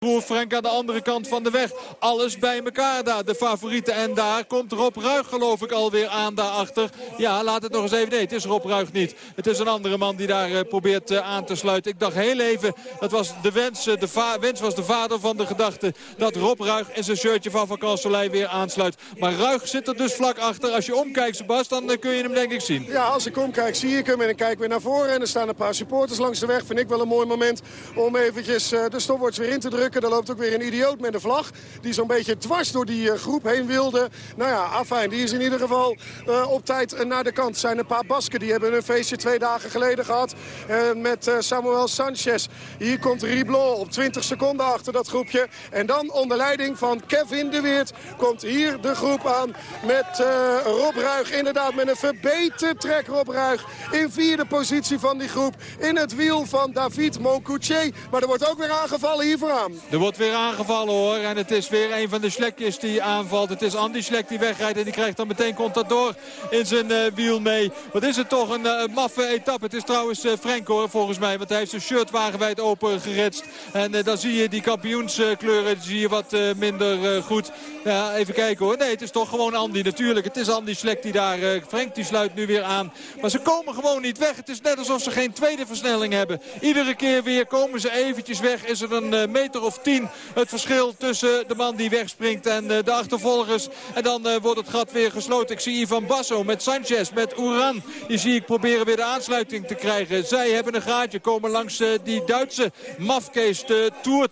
Broer Frank aan de andere kant van de weg. Alles bij elkaar daar, de favorieten. En daar komt Rob Ruig geloof ik alweer aan daarachter. Ja, laat het nog eens even. Nee, het is Rob Ruig niet. Het is een andere man die daar uh, probeert uh, aan te sluiten. Ik dacht heel even, dat was de wens. Uh, de wens was de vader van de gedachte dat Rob Ruig in zijn shirtje van Van Soleil weer aansluit. Maar Ruig zit er dus vlak achter. Als je omkijkt, Sebas, dan kun je hem denk ik zien. Ja, als ik omkijk zie ik hem en ik kijk weer naar voren. En er staan een paar supporters langs de weg. Vind ik wel een mooi moment om eventjes de stopwatch weer in te drukken. Er loopt ook weer een idioot met een vlag. Die zo'n beetje dwars door die groep heen wilde. Nou ja, afijn, die is in ieder geval uh, op tijd naar de kant. Zijn een paar Basken, die hebben een feestje twee dagen geleden gehad. Uh, met uh, Samuel Sanchez. Hier komt Riblon op 20 seconden achter dat groepje. En dan onder leiding van Kevin de Weert komt hier de groep aan. Met Rob Ruig, inderdaad met een verbeterd trek Rob Ruig. In vierde positie van die groep. In het wiel van David Moncoutier. Maar er wordt ook weer aangevallen hier vooraan. Er wordt weer aangevallen hoor. En het is weer een van de Slekjes die aanvalt. Het is Andy Slek die wegrijdt en die krijgt dan meteen Contador in zijn uh, wiel mee. Wat is het toch een uh, maffe etappe. Het is trouwens uh, Frank hoor volgens mij. Want hij heeft zijn shirt wagenwijd open geritst. En dan zie je die kampioenskleuren zie je wat minder goed. Ja, even kijken hoor. Nee, het is toch gewoon Andy natuurlijk. Het is Andy Slek die daar... Frank die sluit nu weer aan. Maar ze komen gewoon niet weg. Het is net alsof ze geen tweede versnelling hebben. Iedere keer weer komen ze eventjes weg. Is er een meter of tien het verschil tussen de man die wegspringt en de achtervolgers. En dan wordt het gat weer gesloten. Ik zie Ivan Basso met Sanchez, met Uran. Die zie ik proberen weer de aansluiting te krijgen. Zij hebben een gaatje, komen langs uh, die Duitse mafkees, de Tour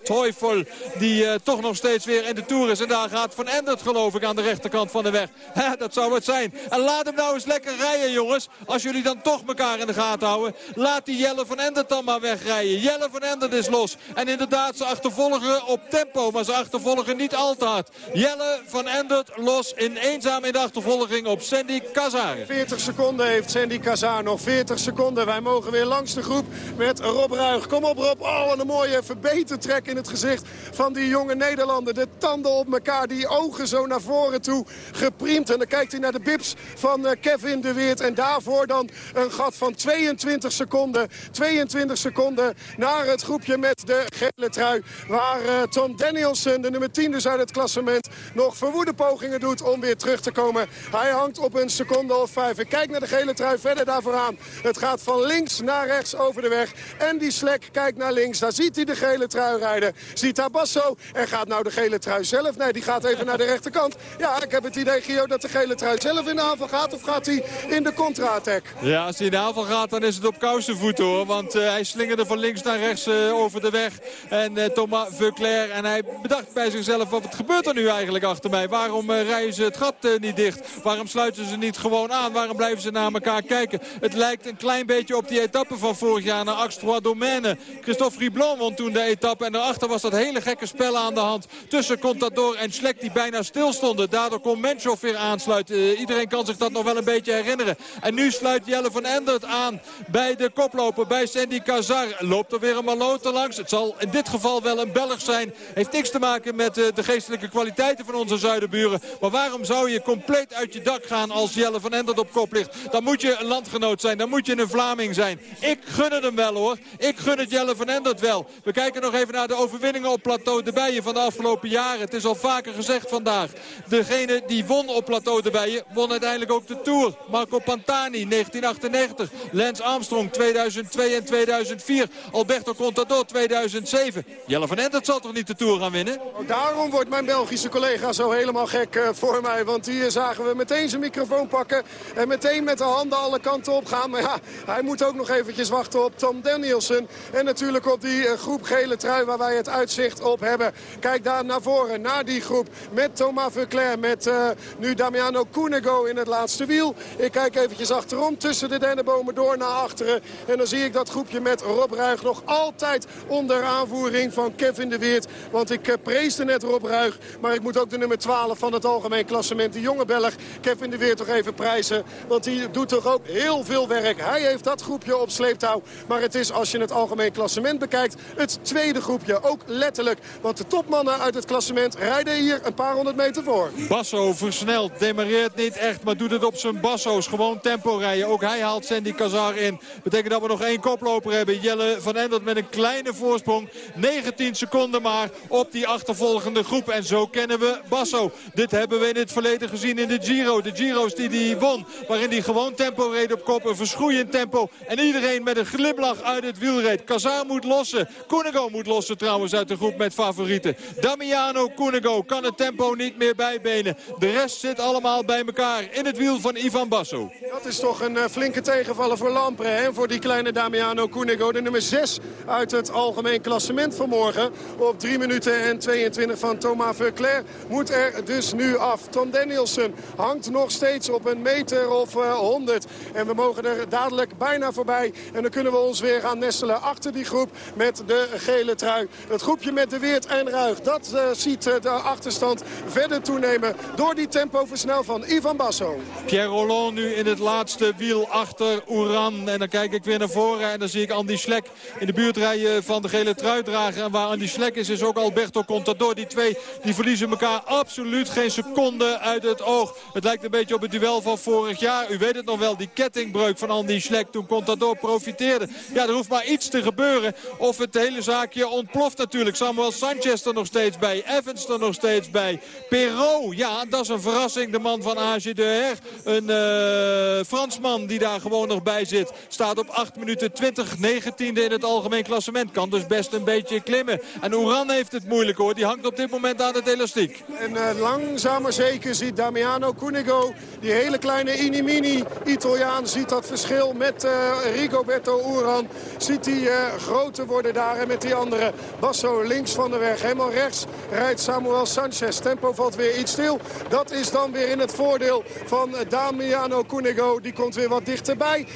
Die toch nog steeds weer in de Tour is. En daar gaat Van Endert geloof ik aan de rechterkant van de weg. Dat zou het zijn. En laat hem nou eens lekker rijden jongens. Als jullie dan toch elkaar in de gaten houden. Laat die Jelle van Endert dan maar wegrijden. Jelle van Endert is los. En inderdaad, ze achtervolgen op tempo. Maar ze achtervolgen niet al te hard. Jelle van Endert los in eenzaam in de achtervolging op Sandy Kazar. 40 seconden heeft Sandy Kazar nog. 40 seconden. Wij mogen weer langs de groep met Rob Ruig. Kom op Rob. Oh, wat een mooie verbetertrek in het gezicht van die jonge Nederlander. De tanden op elkaar. Die ogen zo naar voren toe gepriemd. En dan kijkt hij naar de bips van uh, Kevin de Weert. En daarvoor dan een gat van 22 seconden. 22 seconden naar het groepje met de gele trui. Waar uh, Tom Danielson, de nummer 10 dus uit het klassement... nog verwoede pogingen doet om weer terug te komen. Hij hangt op een seconde of vijf. Ik kijk naar de gele trui verder daarvoor aan. Het gaat van links naar rechts over de weg. En die Slek kijkt naar links. Daar ziet hij de gele trui rijden. Ziet daar Basso. En gaat nou de gele trui zelf? Nee, die gaat even naar de rechterkant. Ja, ik heb het idee, Gio, dat de gele trui zelf in de aanval gaat. Of gaat hij in de contra-attack? Ja, als hij in de aanval gaat, dan is het op kousenvoeten hoor. Want uh, hij slingerde van links naar rechts uh, over de weg. En uh, Thomas. En hij bedacht bij zichzelf, wat gebeurt er nu eigenlijk achter mij? Waarom rijden ze het gat niet dicht? Waarom sluiten ze niet gewoon aan? Waarom blijven ze naar elkaar kijken? Het lijkt een klein beetje op die etappe van vorig jaar naar Axe Domaine. Christophe Riblon won toen de etappe. En daarachter was dat hele gekke spel aan de hand. Tussen Contador en Schlek die bijna stilstonden. Daardoor kon Menschov weer aansluiten. Uh, iedereen kan zich dat nog wel een beetje herinneren. En nu sluit Jelle van Endert aan bij de koploper. Bij Sandy Kazar. Loopt er weer een malote langs. Het zal in dit geval wel een Belg zijn. Heeft niks te maken met uh, de geestelijke kwaliteiten van onze zuidenburen. Maar waarom zou je compleet uit je dak gaan als Jelle van Endert op kop ligt? Dan moet je een landgenoot zijn. Dan moet je een Vlaming zijn. Ik gun het hem wel hoor. Ik gun het Jelle van Endert wel. We kijken nog even naar de overwinningen op Plateau de Bijen van de afgelopen jaren. Het is al vaker gezegd vandaag. Degene die won op Plateau de Bijen won uiteindelijk ook de Tour. Marco Pantani 1998. Lance Armstrong 2002 en 2004. Alberto Contador 2007. Jelle van Endert zal toch niet de Tour gaan winnen? Oh, daarom wordt mijn Belgische collega zo helemaal gek uh, voor mij. Want hier zagen we meteen zijn microfoon pakken. En meteen met de handen alle kanten op gaan. Maar ja, hij moet ook nog eventjes wachten op Tom Danielson. En natuurlijk op die uh, groep gele trui waar wij het uitzicht op hebben. Kijk daar naar voren, naar die groep. Met Thomas Verclair, met uh, nu Damiano Cunego in het laatste wiel. Ik kijk eventjes achterom tussen de dennenbomen door naar achteren. En dan zie ik dat groepje met Rob Ruig nog altijd onder aanvoering van Kevin de Weert. Want ik uh, preesde net Rob Ruig. Maar ik moet ook de nummer 12 van het algemeen klassement, de jonge Belg, Kevin de Weert toch even prijzen. Want die doet toch ook heel veel werk. Hij heeft dat groepje op sleeptouw. Maar het is, als je het algemeen klassement bekijkt, het tweede groepje. Ook letterlijk. Want de topmannen uit het klassement rijden hier een paar honderd meter voor. Basso versnelt, demareert niet echt, maar doet het op zijn basso's. Gewoon tempo rijden. Ook hij haalt Sandy Kazar in. Betekent dat we nog één koploper hebben. Jelle van Endert met een kleine voorsprong. 19 seconden maar op die achtervolgende groep. En zo kennen we Basso. Dit hebben we in het verleden gezien in de Giro. De Giro's die hij won, waarin hij gewoon tempo reed op kop. Een verschroeiend tempo. En iedereen met een glimlach uit het wiel reed. Moet lossen. Koenigo moet lossen trouwens uit de groep met favorieten. Damiano Koenigo kan het tempo niet meer bijbenen. De rest zit allemaal bij elkaar in het wiel van Ivan Basso. Dat is toch een uh, flinke tegenvaller voor Lampre en voor die kleine Damiano Koenigo. De nummer 6 uit het algemeen klassement vanmorgen. Op 3 minuten en 22 van Thomas Verclair moet er dus nu af. Tom Danielson hangt nog steeds op een meter of uh, eh, 100. En we mogen er dadelijk bijna voorbij. En dan kunnen we ons weer gaan nestelen achter die groep met de gele trui. Het groepje met de Weert en Ruig, dat uh, ziet de achterstand verder toenemen door die tempoversnel van Ivan Basso. Pierre Roland nu in het laatste wiel achter Oeran. En dan kijk ik weer naar voren en dan zie ik Andy Schlek in de buurt rijden van de gele truidrager. En waar Andy Schlek is, is ook Alberto Contador. Die twee die verliezen elkaar absoluut geen seconde uit het oog. Het lijkt een beetje op het duel van vorig jaar. U weet het nog wel, die kettingbreuk van Andy Schlek toen Contador profiteerde. Ja, er hoeft maar iets te gebeuren of het hele zaakje ontploft natuurlijk. Samuel Sanchez er nog steeds bij, Evans er nog steeds bij. Perrault, ja, dat is een verrassing. De man van AG de Her, een uh, Fransman die daar gewoon nog bij zit. Staat op 8 minuten 20, 19e in het algemeen klassement. Kan dus best een beetje klimmen. En Oeran heeft het moeilijk hoor. Die hangt op dit moment aan het elastiek. En uh, langzaam maar zeker ziet Damiano Cunigo, die hele kleine Inimini Italiaan, ziet dat verschil met uh, Rigoberto Oeran. Ziet hij uh, groter worden daar en met die andere. Basso links van de weg, helemaal rechts rijdt Samuel Sanchez. Tempo valt weer iets stil. Dat is dan weer in het voordeel van Damiano Cunigo. Die komt weer wat dichterbij.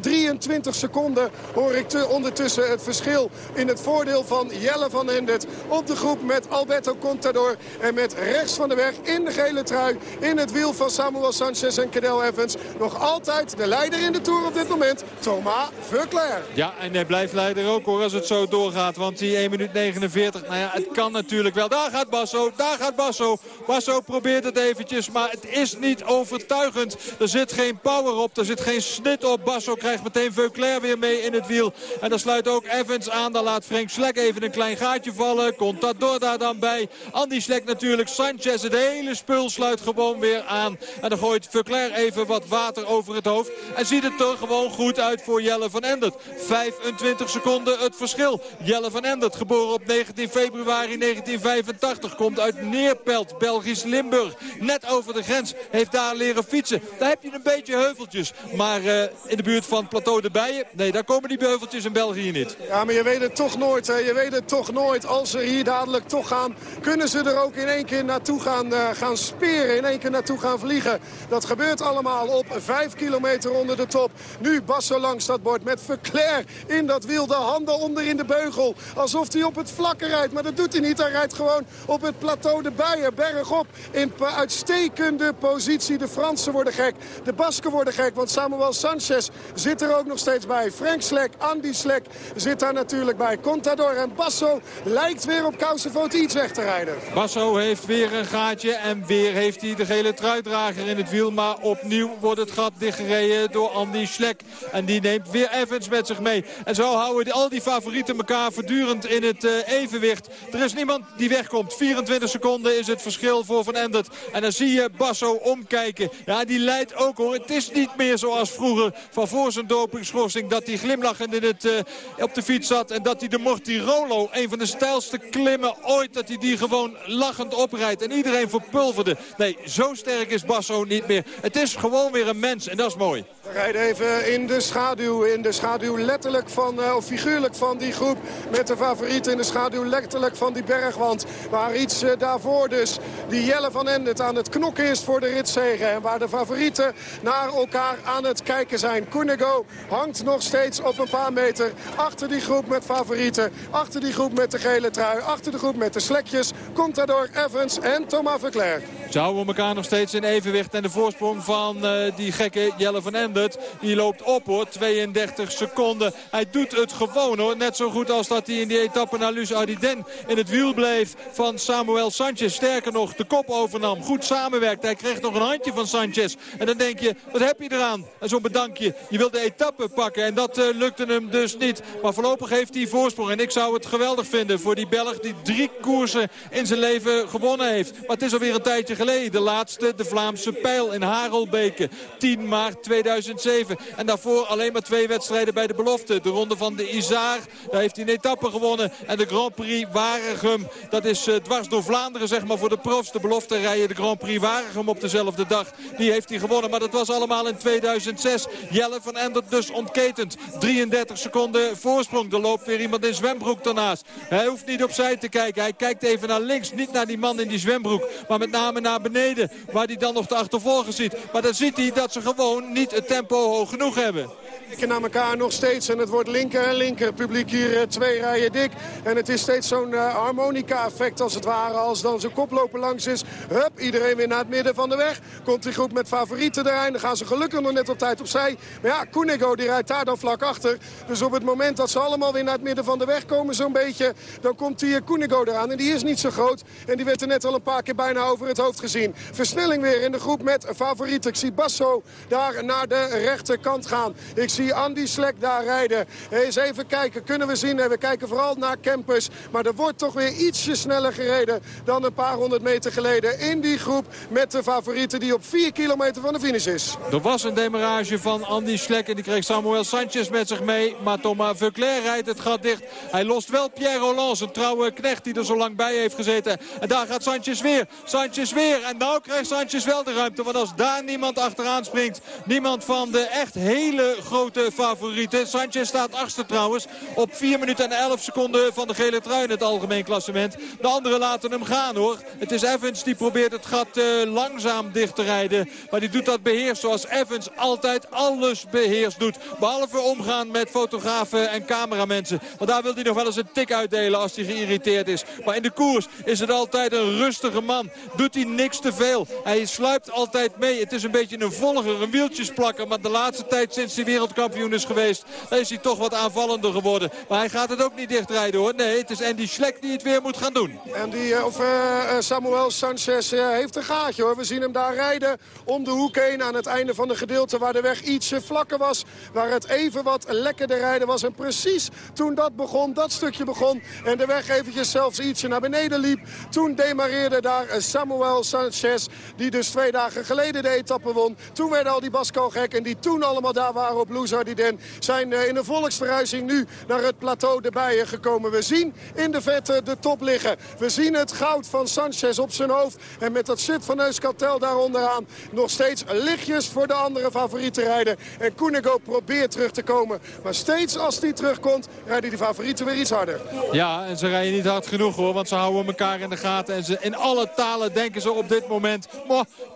23 seconden hoor ik te, ondertussen het verschil in het voordeel van Jelle van Endert. Op de groep met Alberto Contador. En met rechts van de weg in de gele trui. In het wiel van Samuel Sanchez en Cadel Evans. Nog altijd de leider in de Tour op dit moment. Thomas Verclair. Ja, en hij blijft leider ook hoor als het zo doorgaat. Want die 1 minuut 49, nou ja, het kan natuurlijk wel. Daar gaat Basso, daar gaat Basso. Basso probeert het eventjes, maar het is niet overtuigend. Er zit geen power op, er zit geen snit op. Basso krijgt meteen Veuclair weer mee in het wiel. En dan sluit ook Evans aan. Dan laat Frank Slek even een klein gaatje vallen. Contador daar dan bij. Andy Slek natuurlijk. Sanchez, het hele spul sluit gewoon weer aan. En dan gooit Veuclair even wat water over het hoofd. En ziet het er gewoon goed uit voor Jelle van Endert. 25 seconden het verschil. Jelle van Endert, geboren op 19 februari 1985. Komt uit Neerpelt, Belgisch Limburg. Net over de grens. Heeft daar leren fietsen. Daar heb je een beetje heuveltjes. Maar uh, in de buurt van Plateau de Bijen, nee, daar komen die heuveltjes in België niet. Ja, maar je weet het toch nooit. Hè. Je weet het toch nooit. Als ze hier dadelijk toch gaan, kunnen ze er ook in één keer naartoe gaan, uh, gaan speren. In één keer naartoe gaan vliegen. Dat gebeurt allemaal op 5 kilometer onder de top. Nu Basso langs dat bord met Verclair in dat wiel. De handen onder in de beugel. Alsof hij op het vlakke rijdt. Maar dat doet hij niet. Hij rijdt gewoon op het plateau de Bijen. Bergop in uitstekende positie. De Fransen worden gek. De Basken worden gek. Want Samuel Sanchez zit er ook nog steeds bij. Frank Slek, Andy Slek zit daar natuurlijk bij. Contador en Basso lijkt weer op Kousenvoot iets weg te rijden. Basso heeft weer een gaatje en weer heeft hij de gele truidrager in het wiel. Maar opnieuw wordt het gat dichtgereden door Andy Slek. En die neemt weer Evans met zich mee. En zo houden al die favorieten elkaar voortdurend in het uh, evenwicht. Er is niemand die wegkomt. 24 seconden is het verschil voor Van Endert. En dan zie je Basso omkijken. Ja, die leidt ook hoor. Het is niet meer zoals vroeger van voor zijn dopingschorsing... dat hij glimlachend in het, uh, op de fiets zat... en dat hij de Mortirolo, een van de stijlste klimmen ooit... dat hij die gewoon lachend oprijdt en iedereen verpulverde. Nee, zo sterk is Basso niet meer. Het is gewoon weer een mens en dat is mooi. We rijden even in de schaduw. In de schaduw letterlijk van, uh, of figuurlijk van die groep. Met de favorieten in de schaduw letterlijk van die bergwand. Waar iets uh, daarvoor dus die Jelle van Endert aan het knokken is voor de ritzegen. En waar de favorieten naar elkaar aan het kijken zijn. Koenigo hangt nog steeds op een paar meter achter die groep met favorieten. Achter die groep met de gele trui. Achter de groep met de slekjes. Komt daardoor Evans en Thomas Verclair. Ze houden elkaar nog steeds in evenwicht. En de voorsprong van uh, die gekke Jelle van Endert, die loopt op hoor. 32 seconden. Hij doet het gewoon hoor. Net zo goed als dat hij in die etappe naar Luz Ardiden in het wiel bleef van Samuel Sanchez. Sterker nog, de kop overnam. Goed samenwerkt. Hij kreeg nog een handje van Sanchez. En dan denk je, wat heb je eraan? En zo'n bedankje. Je wil de etappe pakken. En dat uh, lukte hem dus niet. Maar voorlopig heeft hij voorsprong. En ik zou het geweldig vinden voor die Belg die drie koersen in zijn leven gewonnen heeft. Maar het is alweer een tijdje De laatste, de Vlaamse pijl in Harelbeke. 10 maart 2007. En daarvoor alleen maar twee wedstrijden bij de belofte. De ronde van de Isaar, daar heeft hij een etappe gewonnen. En de Grand Prix Waregem, dat is uh, dwars door Vlaanderen zeg maar voor de profs. De belofte rijden de Grand Prix Waregem op dezelfde dag. Die heeft hij gewonnen, maar dat was allemaal in 2006. Jelle van Endert dus ontketend. 33 seconden voorsprong. Er loopt weer iemand in zwembroek daarnaast. Hij hoeft niet opzij te kijken. Hij kijkt even naar links. Niet naar die man in die zwembroek. Maar met name naar beneden. Waar hij dan nog de achtervolger ziet. Maar dan ziet hij dat ze gewoon niet het tempo hoog genoeg hebben kijken naar elkaar nog steeds. En het wordt linker en linker. Publiek hier eh, twee rijen dik. En het is steeds zo'n uh, harmonica-effect als het ware. Als dan zo'n koploper langs is. Hup, iedereen weer naar het midden van de weg. Komt die groep met favorieten erin. Dan gaan ze gelukkig nog net op tijd opzij. Maar ja, Koenigo die rijdt daar dan vlak achter. Dus op het moment dat ze allemaal weer naar het midden van de weg komen zo'n beetje. Dan komt die Koenigo eraan. En die is niet zo groot. En die werd er net al een paar keer bijna over het hoofd gezien. Versnelling weer in de groep met favorieten. Ik zie Basso daar naar de rechterkant gaan. Ik zie Andy Slek daar rijden. Eens even kijken, kunnen we zien. We kijken vooral naar Campus. Maar er wordt toch weer ietsje sneller gereden dan een paar honderd meter geleden. In die groep met de favorieten die op 4 kilometer van de finish is. Er was een demarage van Andy Slek en die kreeg Samuel Sanchez met zich mee. Maar Thomas Veuclair rijdt het gat dicht. Hij lost wel Pierre Roland, een trouwe knecht die er zo lang bij heeft gezeten. En daar gaat Sanchez weer. Sanchez weer. En nou krijgt Sanchez wel de ruimte. Want als daar niemand achteraan springt, niemand van de echt hele grote favorieten. Sanchez staat achtste trouwens op 4 minuten en 11 seconden van de gele trui in het algemeen klassement. De anderen laten hem gaan hoor. Het is Evans die probeert het gat uh, langzaam dicht te rijden. Maar die doet dat beheerst zoals Evans altijd alles beheerst doet. Behalve omgaan met fotografen en cameramensen. Want daar wil hij nog wel eens een tik uitdelen als hij geïrriteerd is. Maar in de koers is het altijd een rustige man. Doet hij niks te veel. Hij sluipt altijd mee. Het is een beetje een volger, een wieltjesplakker. Maar de laatste tijd sinds die wereldkampioen is geweest. Is hij toch wat aanvallender geworden. Maar hij gaat het ook niet dichtrijden hoor. Nee, het is Andy Schleck die het weer moet gaan doen. En die, eh, of uh, Samuel Sanchez heeft een gaatje hoor. We zien hem daar rijden om de hoek heen aan het einde van de gedeelte waar de weg ietsje vlakker was. Waar het even wat lekkerder rijden was. En precies toen dat begon, dat stukje begon en de weg eventjes zelfs ietsje naar beneden liep. Toen demareerde daar Samuel Sanchez die dus twee dagen geleden de etappe won. Toen werden al die Basco gek en die toen allemaal daar waren op Loes Ardiden zijn eh, in een volksverhuizing nu naar het plateau de gekomen. We zien in de vette de top liggen. We zien het goud van Sanchez op zijn hoofd. En met dat shit van Euskaltel daar onderaan nog steeds lichtjes voor de andere favorieten rijden. En Koenigo probeert terug te komen. Maar steeds als die terugkomt, rijden die favorieten weer iets harder. Ja, en ze rijden niet hard genoeg hoor, want ze houden elkaar in de gaten. En ze, in alle talen denken ze op dit moment,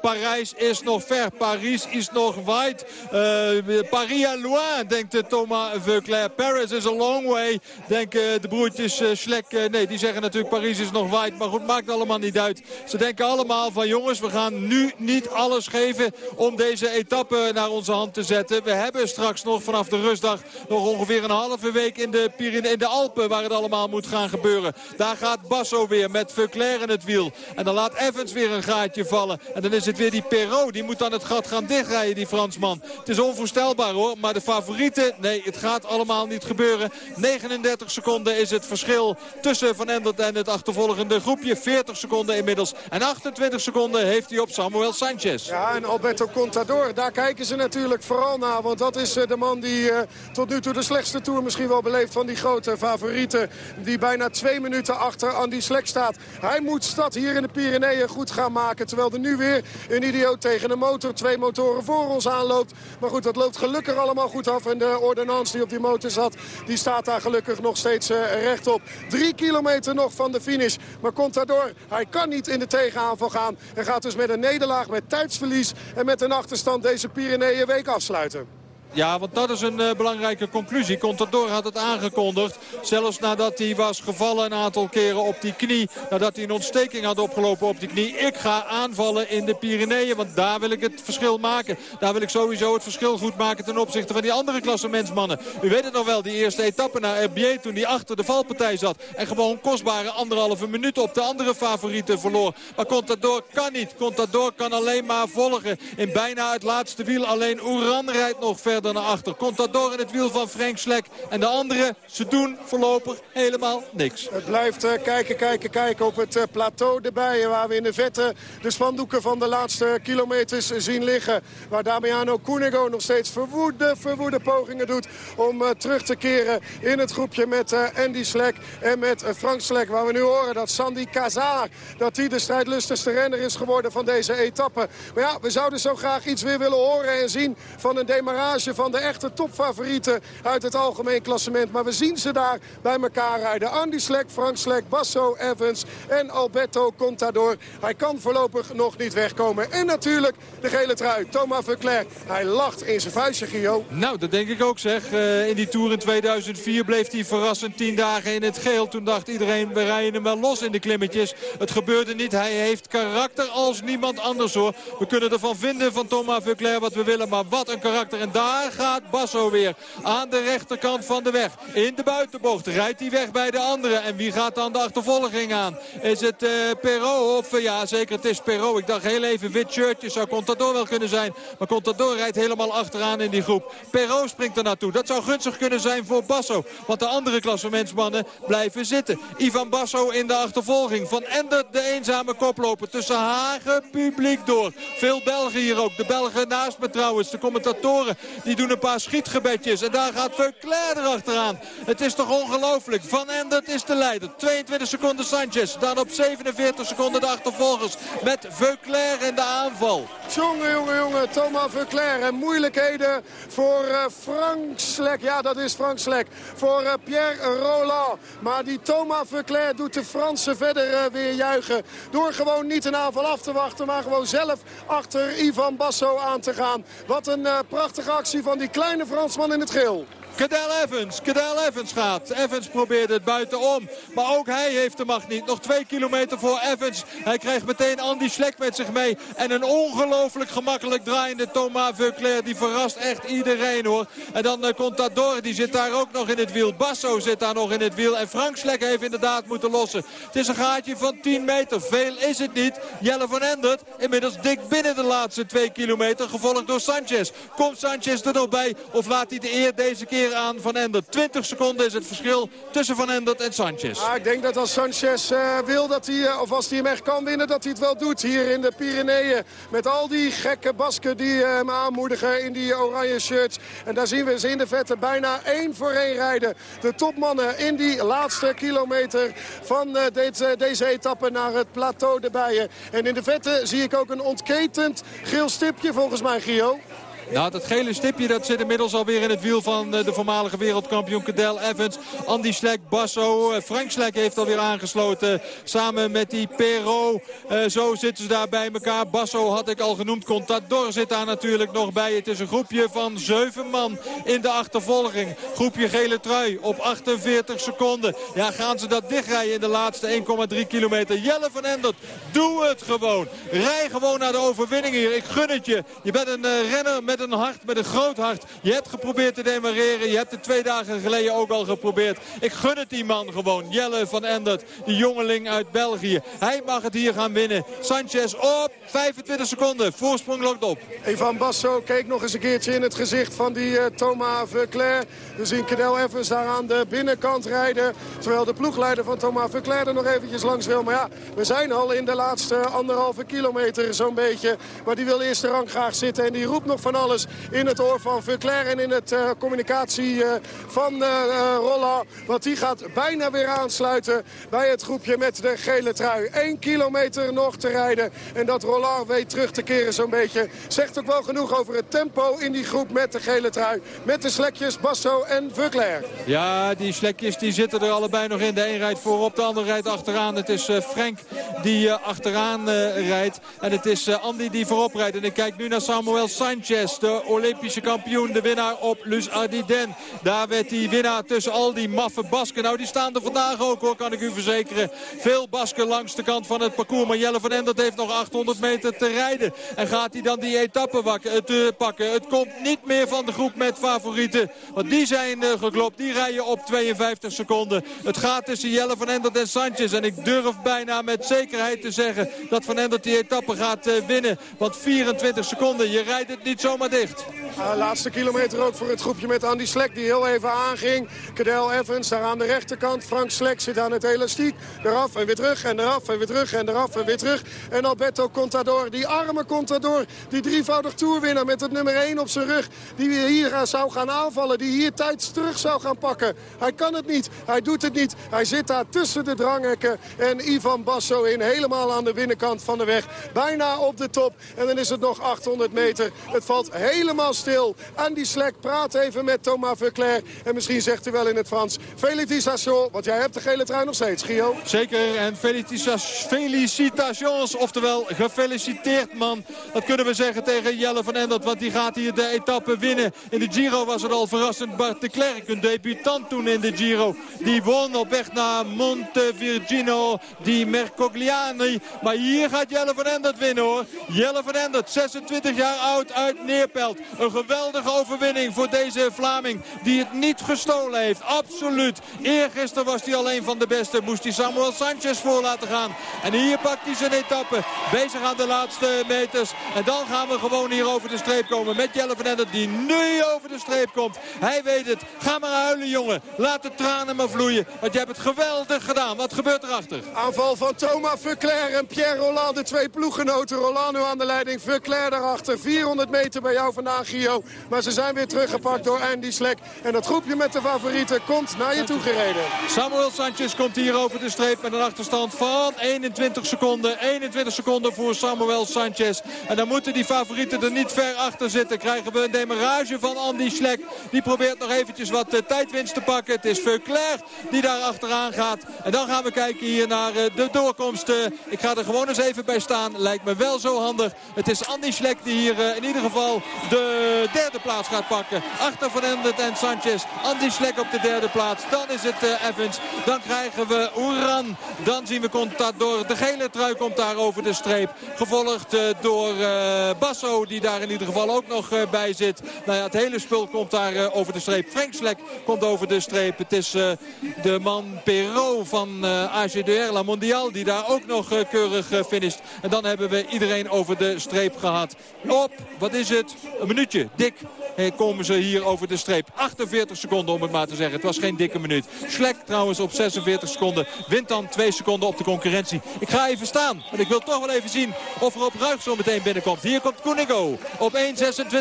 Parijs is nog ver, Parijs is nog wide. Uh, Paris loin, denkt Thomas Veuclair. Paris is a long way, denken de broertjes eh, Schlek. Eh, nee, die zeggen natuurlijk Parijs is nog wijd. Maar goed, maakt allemaal niet uit. Ze denken allemaal van jongens, we gaan nu niet alles geven om deze etappe naar onze hand te zetten. We hebben straks nog vanaf de rustdag nog ongeveer een halve week in de, in de Alpen waar het allemaal moet gaan gebeuren. Daar gaat Basso weer met Veuclair in het wiel. En dan laat Evans weer een gaatje vallen. En dan is het weer die Perrault. Die moet dan het gat gaan dichtrijden, die Fransman. Het is onvoorstelbaar hoor. Maar de favorieten, nee, het gaat allemaal niet gebeuren. 39 seconden is het verschil tussen Van Endert en het achtervolgende groepje. 40 seconden inmiddels. En 28 seconden heeft hij op Samuel Sanchez. Ja, en Alberto Contador, daar kijken ze natuurlijk vooral naar. Want dat is eh, de man die uh, tot nu toe de slechtste tour misschien wel beleeft van die grote favorieten. Die bijna twee minuten achter Andy Slek staat. Hij moet stad hier in de Pyreneeën goed gaan maken. Terwijl er nu weer een idioot tegen de motor. Twee motoren voor ons aanloopt. Maar goed, dat loopt gelukkig allemaal goed af. En de ordonnans die op die motor zat, die staat daar gelukkig nog steeds uh, rechtop. Drie kilometer nog van de finish. Maar komt daardoor, hij kan niet in de tegenaanval gaan. En gaat dus met een nederlaag, met tijdsverlies en met een achterstand deze Pyreneeën week afsluiten. Ja, want dat is een uh, belangrijke conclusie. Contador had het aangekondigd. Zelfs nadat hij was gevallen een aantal keren op die knie. Nadat hij een ontsteking had opgelopen op die knie. Ik ga aanvallen in de Pyreneeën. Want daar wil ik het verschil maken. Daar wil ik sowieso het verschil goed maken ten opzichte van die andere klassementsmannen. U weet het nog wel, die eerste etappe naar Herbier toen hij achter de valpartij zat. En gewoon kostbare anderhalve minuut op de andere favorieten verloor. Maar Contador kan niet. Contador kan alleen maar volgen. In bijna het laatste wiel. Alleen Oeran rijdt nog verder naar achter. Contador in het wiel van Frank Slek. En de anderen, ze doen voorlopig helemaal niks. Het blijft uh, kijken, kijken, kijken op het uh, plateau erbij. Waar we in de vette de spandoeken van de laatste kilometers zien liggen. Waar Damiano Cunego nog steeds verwoede, verwoede pogingen doet om uh, terug te keren in het groepje met Andy Slek en met Frank Slek. Waar we nu horen dat Sandy Kazar, dat hij de strijdlustigste renner is geworden van deze etappe. Maar ja, we zouden zo graag iets weer willen horen en zien van een demarage van de echte topfavorieten uit het algemeen klassement. Maar we zien ze daar bij elkaar rijden. Andy Slek, Frank Slek, Basso Evans en Alberto Contador. Hij kan voorlopig nog niet wegkomen. En natuurlijk de gele trui, Thomas Verclair. Hij lacht in zijn vuistje, Gio. Nou, dat denk ik ook zeg. Uh, in die Tour in 2004 bleef hij verrassend tien dagen in het geel. Toen dacht iedereen, we rijden hem wel los in de klimmetjes. Het gebeurde niet. Hij heeft karakter als niemand anders hoor. We kunnen ervan vinden van Thomas Verclair wat we willen. Maar wat een karakter. En daar gaat Basso weer aan de rechterkant van de weg. In de buitenbocht rijdt hij weg bij de anderen. En wie gaat dan de achtervolging aan? Is het uh, Perrault? Of uh, ja, zeker het is Perrault. Ik dacht heel even wit shirtje. Zou Contador wel kunnen zijn. Maar Contador rijdt helemaal achteraan in die groep. Perrault springt er naartoe. Dat zou gunstig kunnen zijn voor Basso. Want de andere klassementsmannen blijven zitten. Ivan Basso in de achtervolging. Van Ender de eenzame koploper. Tussen Hagen publiek door. Veel Belgen hier ook. De Belgen naast me trouwens. De commentatoren die doen een paar schietgebedjes. En daar gaat Verclair erachteraan. Het is toch ongelooflijk. Van Endert is de leider. 22 seconden Sanchez. Dan op 47 seconden de achtervolgers. Met Verclair in de aanval. Jongen, jongen, jongen. Thomas Verclair. En moeilijkheden voor uh, Frank Slek. Ja, dat is Frank Slek. Voor uh, Pierre Roland. Maar die Thomas Verclair doet de Fransen verder uh, weer juichen. Door gewoon niet een aanval af te wachten. Maar gewoon zelf achter Ivan Basso aan te gaan. Wat een prachtige actie van die kleine Fransman in het geel. Cadel Evans. Cadel Evans gaat. Evans probeert het buitenom. Maar ook hij heeft de macht niet. Nog twee kilometer voor Evans. Hij krijgt meteen Andy Schlek met zich mee. En een ongelooflijk gemakkelijk draaiende Thomas Veuclair. Die verrast echt iedereen hoor. En dan uh, komt Tador. Die zit daar ook nog in het wiel. Basso zit daar nog in het wiel. En Frank Schlek heeft inderdaad moeten lossen. Het is een gaatje van 10 meter. Veel is het niet. Jelle van Endert inmiddels dik binnen de laatste twee kilometer. Gevolgd door Sanchez. Komt Sanchez er nog bij? Of laat hij de eer deze keer aan Van Endert. 20 seconden is het verschil tussen Van Endert en Sanchez. ik denk dat als Sanchez uh, wil dat hij, uh, of als hij hem echt kan winnen, dat hij het wel doet hier in de Pyreneeën. Met al die gekke basken die uh, hem aanmoedigen in die oranje shirts. En daar zien we ze in de vette bijna één voor één rijden. De topmannen in die laatste kilometer van deze, deze etappe naar het plateau de Bijen. En in de vette zie ik ook een ontketend geel stipje volgens mij, Gio. Nou, dat gele stipje dat zit inmiddels alweer in het wiel van eh, de voormalige wereldkampioen Cadel Evans. Andy Slek, Basso, eh, Frank Slek heeft alweer aangesloten samen met die Perro. Uh, zo zitten ze daar bij elkaar. Basso had ik al genoemd. Contador zit daar natuurlijk nog bij. Het is een groepje van zeven man in de achtervolging. Groepje gele trui op 48 seconden. Ja, gaan ze dat dichtrijden in de laatste 1,3 kilometer. Jelle van Endert, doe het gewoon. Rij gewoon naar de overwinning hier. Ik gun het je. Je bent een renner met met een hart, met een groot hart. Je hebt geprobeerd te demareren. Je hebt het twee dagen geleden ook al geprobeerd. Ik gun het die man gewoon. Jelle van Endert, die jongeling uit België. Hij mag het hier gaan winnen. Sanchez op 25 seconden. Voorsprong lokt op. Evan Basso keek nog eens een keertje in het gezicht van die uh, Thomas Verclair. We zien Cadel Evans daar aan de binnenkant rijden. Terwijl de ploegleider van Thomas Verclair er nog eventjes langs wil. Maar ja, we zijn al in de laatste anderhalve kilometer zo'n beetje. Maar die wil eerst de rang graag zitten. En die roept nog van alles in het oor van Verclair en in het uh, communicatie uh, van uh, Rolla. Want die gaat bijna weer aansluiten bij het groepje met de gele trui. Eén kilometer nog te rijden. En dat Roland weet terug te keren zo'n beetje. Zegt ook wel genoeg over het tempo in die groep met de gele trui. Met de slekjes Basso en Verclair. Ja, die slekjes die zitten er allebei nog in. De een rijdt voorop, de ander rijdt achteraan. Het is Frank die achteraan rijdt. En het is Andy die voorop rijdt. En ik kijk nu naar Samuel Sanchez. De Olympische kampioen. De winnaar op Luz Ardiden. Daar werd die winnaar tussen al die maffe Basken. Nou, die staan er vandaag ook hoor, kan ik u verzekeren. Veel Basken langs de kant van het parcours. Maar Jelle van Endert heeft nog 800 meter te rijden. En gaat hij dan die etappe te pakken. Het komt niet meer van de groep met favorieten. Want die zijn uh, geklopt. Die rijden op 52 seconden. Het gaat tussen Jelle van Endert en Sanchez. En ik durf bijna met zekerheid te zeggen dat Van Endert die etappe gaat uh, winnen. Want 24 seconden, je rijdt het niet zomaar dicht. Laatste kilometer ook voor het groepje met Andy Slek die heel even aanging. Cadel Evans daar aan de rechterkant. Frank Slek zit aan het elastiek. Eraf en weer terug en eraf en weer terug en eraf en weer terug. En Alberto Contador, die arme Contador. Die drievoudig toerwinnaar met het nummer 1 op zijn rug. Die hier zou gaan aanvallen. Die hier tijd terug zou gaan pakken. Hij kan het niet. Hij doet het niet. Hij zit daar tussen de dranghekken. En Ivan Basso in helemaal aan de binnenkant van de weg. Bijna op de top. En dan is het nog 800 meter. Het valt helemaal stil. Andy Slek praat even met Thomas Verclair. En misschien zegt hij wel in het Frans. Felicitations. Want jij hebt de gele trui nog steeds, Gio. Zeker. En felicitations. Oftewel gefeliciteerd man. Dat kunnen we zeggen tegen Jelle van Endert. Want die gaat hier de etappe winnen. In de Giro was het al verrassend Bart de Klerk. Een debutant toen in de Giro. Die won op weg naar Montevirgino. Die Mercogliani. Maar hier gaat Jelle van Endert winnen hoor. Jelle van Endert, 26 jaar oud uit Een geweldige overwinning voor deze Vlaming. Die het niet gestolen heeft. Absoluut. Eergisteren was hij al een van de beste. Moest hij Samuel Sanchez voor laten gaan. En hier pakt hij zijn etappe. Bezig aan de laatste meters. En dan gaan we gewoon hier over de streep komen. Met Jelle van Endert die nu over de streep komt. Hij weet het. Ga maar huilen jongen. Laat de tranen maar vloeien. Want je hebt het geweldig gedaan. Wat gebeurt erachter? Aanval van Thomas Verclair en Pierre Roland. De twee ploeggenoten. Roland nu aan de leiding. Verclair daarachter. 400 meter bij jou vandaan Gio. Maar ze zijn weer teruggepakt door Andy Slek. En dat groepje met de favorieten komt naar je toe gereden. Samuel Sanchez komt hier over de streep met een achterstand van 21 seconden. 21 seconden voor Samuel Sanchez. En dan moeten die favorieten er niet ver achter zitten. Krijgen we een demarage van Andy Schlek. Die probeert nog eventjes wat uh, tijdwinst te pakken. Het is Veuclair die daar achteraan gaat. En dan gaan we kijken hier naar uh, de doorkomst. Uh, ik ga er gewoon eens even bij staan. Lijkt me wel zo handig. Het is Andy Schlek die hier in ieder geval de derde plaats gaat pakken. Achter Van Endert en Sanchez. Andy Schlek op de derde plaats. Dan is het Evans. Dan krijgen we Oeran. Dan zien we Contador. De gele trui komt daar over de streep. Gevolgd door Basso die daar in ieder geval ook nog bij zit. Nou ja, het hele spul komt daar over de streep. Frank Slek komt over de streep. Het is de man Perrault van AG2R La Mondial die daar ook nog keurig finisht. En dan hebben we iedereen over de streep gehad. Op, wat is het? Een minuutje, dik. Hey, komen ze hier over de streep. 48 seconden om het maar te zeggen. Het was geen dikke minuut. Slek trouwens op 46 seconden. Wint dan 2 seconden op de concurrentie. Ik ga even staan. Want ik wil toch wel even zien of er op Ruig zo meteen binnenkomt. Hier komt Koenigo op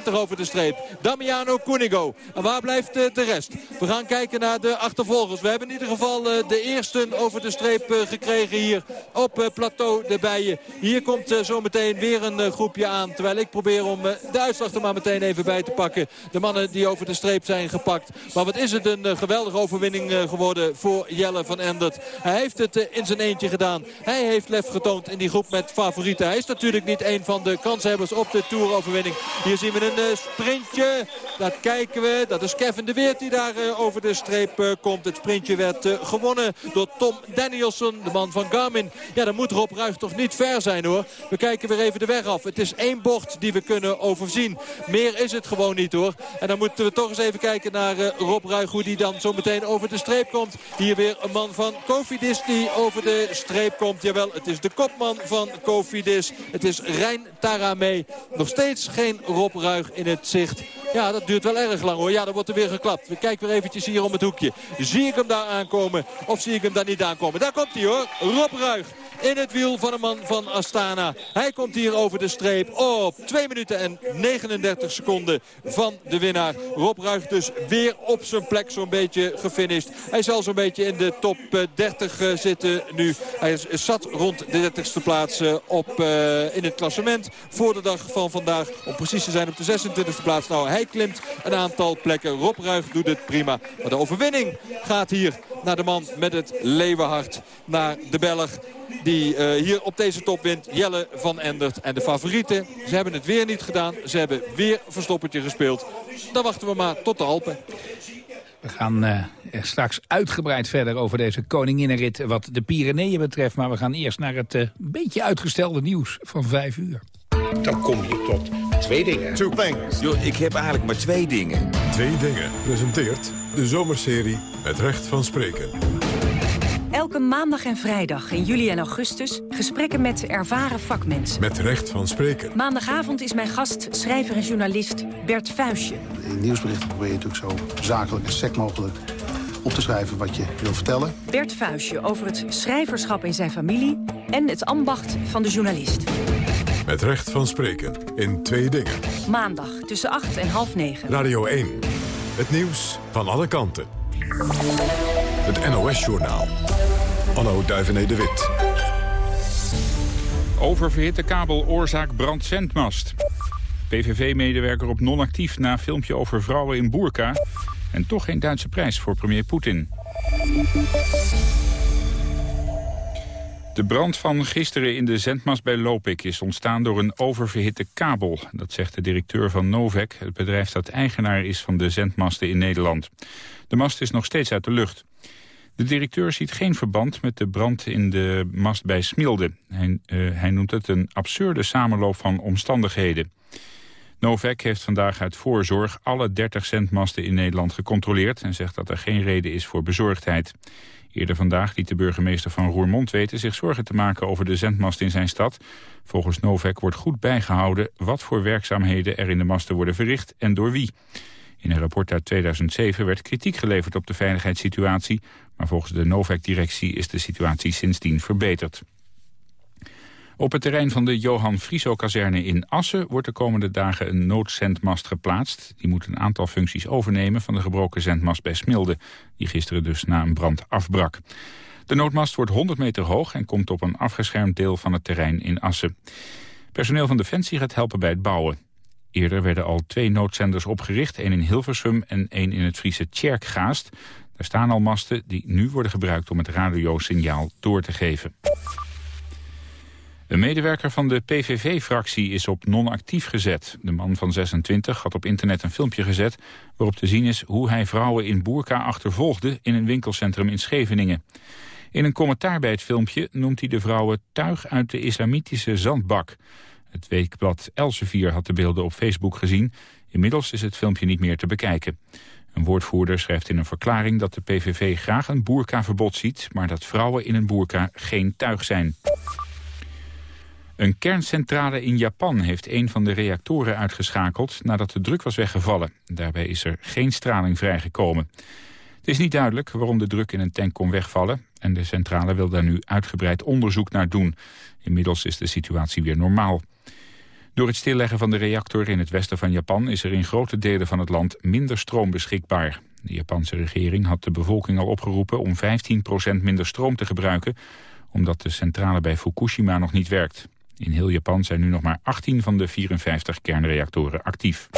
1.26 over de streep. Damiano Cunigo. En waar blijft uh, de rest? We gaan kijken naar de achtervolgers. We hebben in ieder geval uh, de eerste over de streep gekregen hier op plateau de Bijen. Hier komt zo meteen weer een groepje aan. Terwijl ik probeer om de er maar meteen even bij te pakken. De mannen die over de streep zijn gepakt. Maar wat is het een geweldige overwinning geworden voor Jelle van Endert. Hij heeft het in zijn eentje gedaan. Hij heeft lef getoond in die groep met favorieten. Hij is natuurlijk niet een van de kanshebbers op de Tour-overwinning. Hier zien we een sprintje. Dat kijken we. Dat is Kevin de Weert die daar over de streep komt. Het sprintje werd gewonnen door Tom Danielson, de man van Garmin. Ja, dan moet Rob Ruig toch niet ver zijn hoor. We kijken weer even de weg af. Het is één bocht die we kunnen overzien. Meer is het gewoon niet hoor. En dan moeten we toch eens even kijken naar Rob Ruig. Hoe die dan zo meteen over de streep komt. Hier weer een man van Cofidis die over de streep komt. Jawel, het is de kopman van Cofidis. Het is Rijn Taramee. Nog steeds geen Rob Ruig in het zicht. Ja, dat duurt wel erg lang hoor. Ja, dan wordt er weer geklapt. We kijken weer eventjes hier om het hoekje. Zie ik hem daar aankomen of zie ik hem daar niet aankomen? Daar komt hij hoor. Rob Ruig in het wiel van een man van Astana. Hij komt hier over de streep op 2 minuten en 39 seconden van de winnaar. Rob Ruig dus weer op zijn plek zo'n beetje gefinished. Hij zal zo'n beetje in de top 30 eh, zitten nu. Hij zat rond de 30ste plaats eh, op, in het klassement voor de dag van vandaag. Om precies te zijn op de 26e plaats. Nou, hij klimt een aantal plekken. Rob Ruig doet het prima. Maar de overwinning gaat hier naar de man met het leeuwenhart. Naar de Belg die uh, hier op deze top wint. Jelle van Endert. En de favorieten, ze hebben het weer niet gedaan. Ze hebben weer verstoppertje gespeeld. Dan wachten we maar tot de Alpen. We gaan uh, straks uitgebreid verder over deze koninginnenrit wat de Pyreneeën betreft. Maar we gaan eerst naar het uh, beetje uitgestelde nieuws van vijf uur. Dan kom je tot twee dingen. Two things. Yo, ik heb eigenlijk maar twee dingen. Twee dingen presenteert de zomerserie Het Recht van Spreken. Elke maandag en vrijdag in juli en augustus gesprekken met ervaren vakmensen. Met recht van spreken. Maandagavond is mijn gast, schrijver en journalist Bert Vuistje. In nieuwsberichten probeer je natuurlijk zo zakelijk en sec mogelijk op te schrijven wat je wil vertellen. Bert Vuistje over het schrijverschap in zijn familie en het ambacht van de journalist. Met recht van spreken in twee dingen. Maandag tussen 8 en half 9. Radio 1. Het nieuws van alle kanten. Het NOS-journaal. Anno Duivené de Wit. Oververhitte kabel oorzaak brandzendmast. PVV-medewerker op non-actief na filmpje over vrouwen in Boerka. En toch geen Duitse prijs voor premier Poetin. De brand van gisteren in de zendmast bij Lopik is ontstaan door een oververhitte kabel. Dat zegt de directeur van Novek, het bedrijf dat eigenaar is van de zendmasten in Nederland. De mast is nog steeds uit de lucht. De directeur ziet geen verband met de brand in de mast bij Smilde. Hij, uh, hij noemt het een absurde samenloop van omstandigheden. Novek heeft vandaag uit voorzorg alle 30 zendmasten in Nederland gecontroleerd... en zegt dat er geen reden is voor bezorgdheid. Eerder vandaag liet de burgemeester van Roermond weten zich zorgen te maken over de zendmast in zijn stad. Volgens Novek wordt goed bijgehouden wat voor werkzaamheden er in de masten worden verricht en door wie. In een rapport uit 2007 werd kritiek geleverd op de veiligheidssituatie, maar volgens de Novek-directie is de situatie sindsdien verbeterd. Op het terrein van de Johan Frieso-kazerne in Assen wordt de komende dagen een noodzendmast geplaatst. Die moet een aantal functies overnemen van de gebroken zendmast bij Smilde, die gisteren dus na een brand afbrak. De noodmast wordt 100 meter hoog en komt op een afgeschermd deel van het terrein in Assen. Personeel van Defensie gaat helpen bij het bouwen. Eerder werden al twee noodzenders opgericht, één in Hilversum en één in het Friese Tjerkgaast. Daar staan al masten die nu worden gebruikt om het radiosignaal door te geven. Een medewerker van de PVV-fractie is op non-actief gezet. De man van 26 had op internet een filmpje gezet... waarop te zien is hoe hij vrouwen in Boerka achtervolgde... in een winkelcentrum in Scheveningen. In een commentaar bij het filmpje noemt hij de vrouwen... tuig uit de islamitische zandbak. Het weekblad Elsevier had de beelden op Facebook gezien. Inmiddels is het filmpje niet meer te bekijken. Een woordvoerder schrijft in een verklaring dat de PVV graag een boerkaverbod ziet... maar dat vrouwen in een boerka geen tuig zijn. Een kerncentrale in Japan heeft een van de reactoren uitgeschakeld nadat de druk was weggevallen. Daarbij is er geen straling vrijgekomen. Het is niet duidelijk waarom de druk in een tank kon wegvallen en de centrale wil daar nu uitgebreid onderzoek naar doen. Inmiddels is de situatie weer normaal. Door het stilleggen van de reactor in het westen van Japan is er in grote delen van het land minder stroom beschikbaar. De Japanse regering had de bevolking al opgeroepen om 15% minder stroom te gebruiken, omdat de centrale bij Fukushima nog niet werkt. In heel Japan zijn nu nog maar 18 van de 54 kernreactoren actief.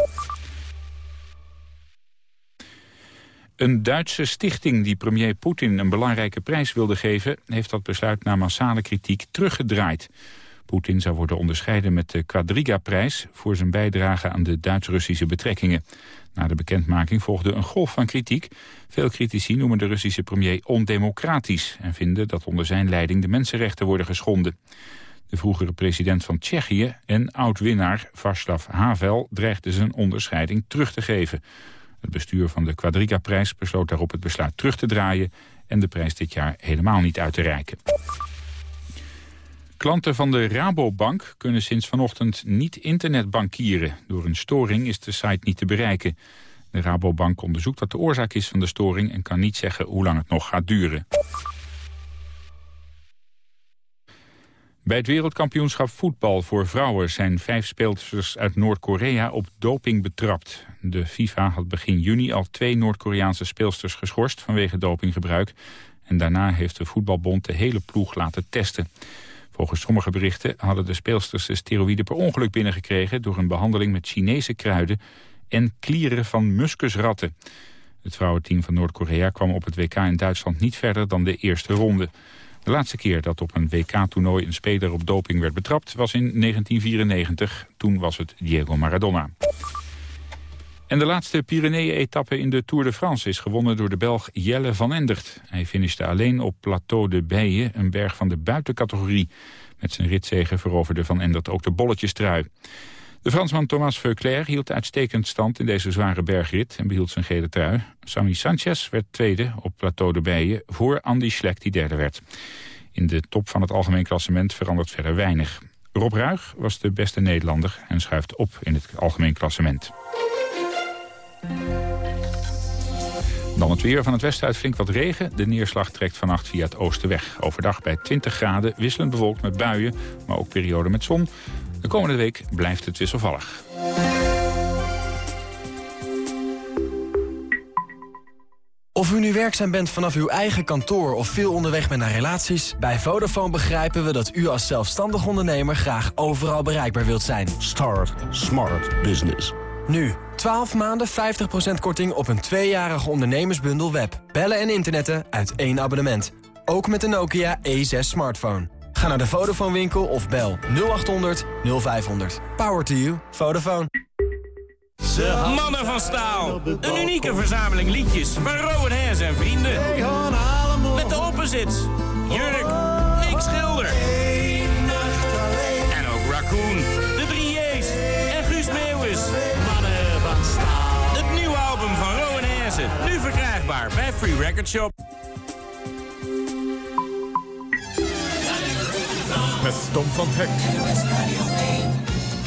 Een Duitse stichting die premier Poetin een belangrijke prijs wilde geven... heeft dat besluit na massale kritiek teruggedraaid. Poetin zou worden onderscheiden met de Quadriga-prijs... voor zijn bijdrage aan de Duits-Russische betrekkingen. Na de bekendmaking volgde een golf van kritiek. Veel critici noemen de Russische premier ondemocratisch... en vinden dat onder zijn leiding de mensenrechten worden geschonden. De vroegere president van Tsjechië en oud-winnaar Václav Havel dreigde zijn onderscheiding terug te geven. Het bestuur van de Quadriga-prijs besloot daarop het besluit terug te draaien... en de prijs dit jaar helemaal niet uit te reiken. Klanten van de Rabobank kunnen sinds vanochtend niet internetbankieren. Door een storing is de site niet te bereiken. De Rabobank onderzoekt wat de oorzaak is van de storing... en kan niet zeggen hoe lang het nog gaat duren. Bij het wereldkampioenschap voetbal voor vrouwen zijn vijf speelsters uit Noord-Korea op doping betrapt. De FIFA had begin juni al twee Noord-Koreaanse speelsters geschorst vanwege dopinggebruik. En daarna heeft de voetbalbond de hele ploeg laten testen. Volgens sommige berichten hadden de speelsters de steroïden per ongeluk binnengekregen... door een behandeling met Chinese kruiden en klieren van muskusratten. Het vrouwenteam van Noord-Korea kwam op het WK in Duitsland niet verder dan de eerste ronde. De laatste keer dat op een WK-toernooi een speler op doping werd betrapt was in 1994. Toen was het Diego Maradona. En de laatste Pyreneeën-etappe in de Tour de France is gewonnen door de Belg Jelle van Endert. Hij finishte alleen op Plateau de Beille, een berg van de buitencategorie. Met zijn ritzegen veroverde Van Endert ook de bolletjestrui. De Fransman Thomas Veuclair hield uitstekend stand in deze zware bergrit en behield zijn gele trui. Sammy Sanchez werd tweede op Plateau de Beille voor Andy Schleck die derde werd. In de top van het algemeen klassement verandert verder weinig. Rob Ruig was de beste Nederlander en schuift op in het algemeen klassement. Dan het weer van het westen uit flink wat regen. De neerslag trekt vannacht via het oosten weg. Overdag bij 20 graden, wisselend bewolkt met buien, maar ook perioden met zon. De komende week blijft het wisselvallig. Of u nu werkzaam bent vanaf uw eigen kantoor of veel onderweg bent naar relaties... bij Vodafone begrijpen we dat u als zelfstandig ondernemer graag overal bereikbaar wilt zijn. Start Smart Business. Nu, 12 maanden 50% korting op een tweejarige ondernemersbundel web. Bellen en internetten uit één abonnement. Ook met de Nokia E6 smartphone. Ga naar de Vodafone winkel of bel 0800 0500. Power to you. Vodafone. Mannen van Staal. Een unieke verzameling liedjes van Rowan Heers en vrienden. Met de opposites. Jurk, Nick Schilder. Verkrijgbaar bij Free Record Shop. Met Tom van Hek.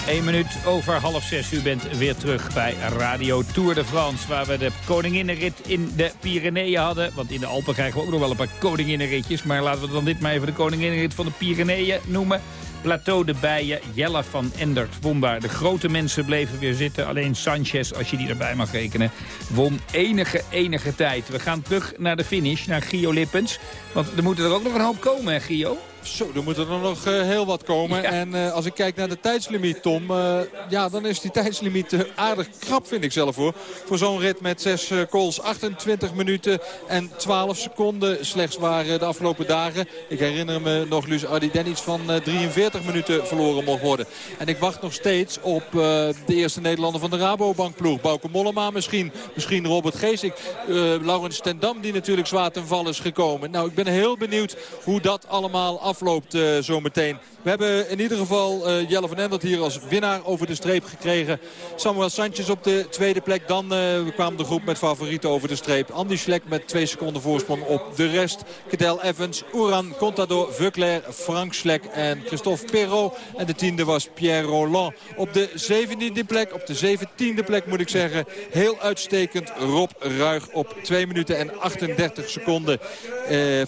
1 minuut over half zes. U bent weer terug bij Radio Tour de France... waar we de koninginnenrit in de Pyreneeën hadden. Want in de Alpen krijgen we ook nog wel een paar koninginnenritjes. Maar laten we dan dit maar even de koninginnenrit van de Pyreneeën noemen. Plateau de Bijen, Jelle van Endert won daar. De grote mensen bleven weer zitten. Alleen Sanchez, als je die erbij mag rekenen, won enige, enige tijd. We gaan terug naar de finish, naar Gio Lippens. Want er moeten er ook nog een hoop komen, hè Gio? Zo, er moeten er nog uh, heel wat komen. Ja. En uh, als ik kijk naar de tijdslimiet, Tom... Uh, ja, dan is die tijdslimiet aardig krap, vind ik zelf hoor. Voor zo'n rit met 6 calls. 28 minuten en 12 seconden slechts waren de afgelopen dagen. Ik herinner me nog Luus Ardiden iets van 43 minuten verloren mocht worden. En ik wacht nog steeds op de eerste Nederlander van de Rabobank ploeg. Bauke Mollema misschien. Misschien Robert Geesik. Laurens Tendam die natuurlijk zwaar ten val is gekomen. Nou, ik ben heel benieuwd hoe dat allemaal afloopt uh, zometeen. We hebben in ieder geval uh, Jelle van Endert hier als winnaar over de streep gekregen. Samuel Sanchez op de tweede plek. Dan uh, kwam de groep met favorieten over de streep. Andy Schleck met twee seconden voorsprong op de rest. Cadel Evans, Oeran, Contador, Veuclair, Frank Schleck en Christophe Perrault. En de tiende was Pierre Roland. Op de zeventiende plek, op de zeventiende plek moet ik zeggen. Heel uitstekend Rob Ruig op 2 minuten en 38 seconden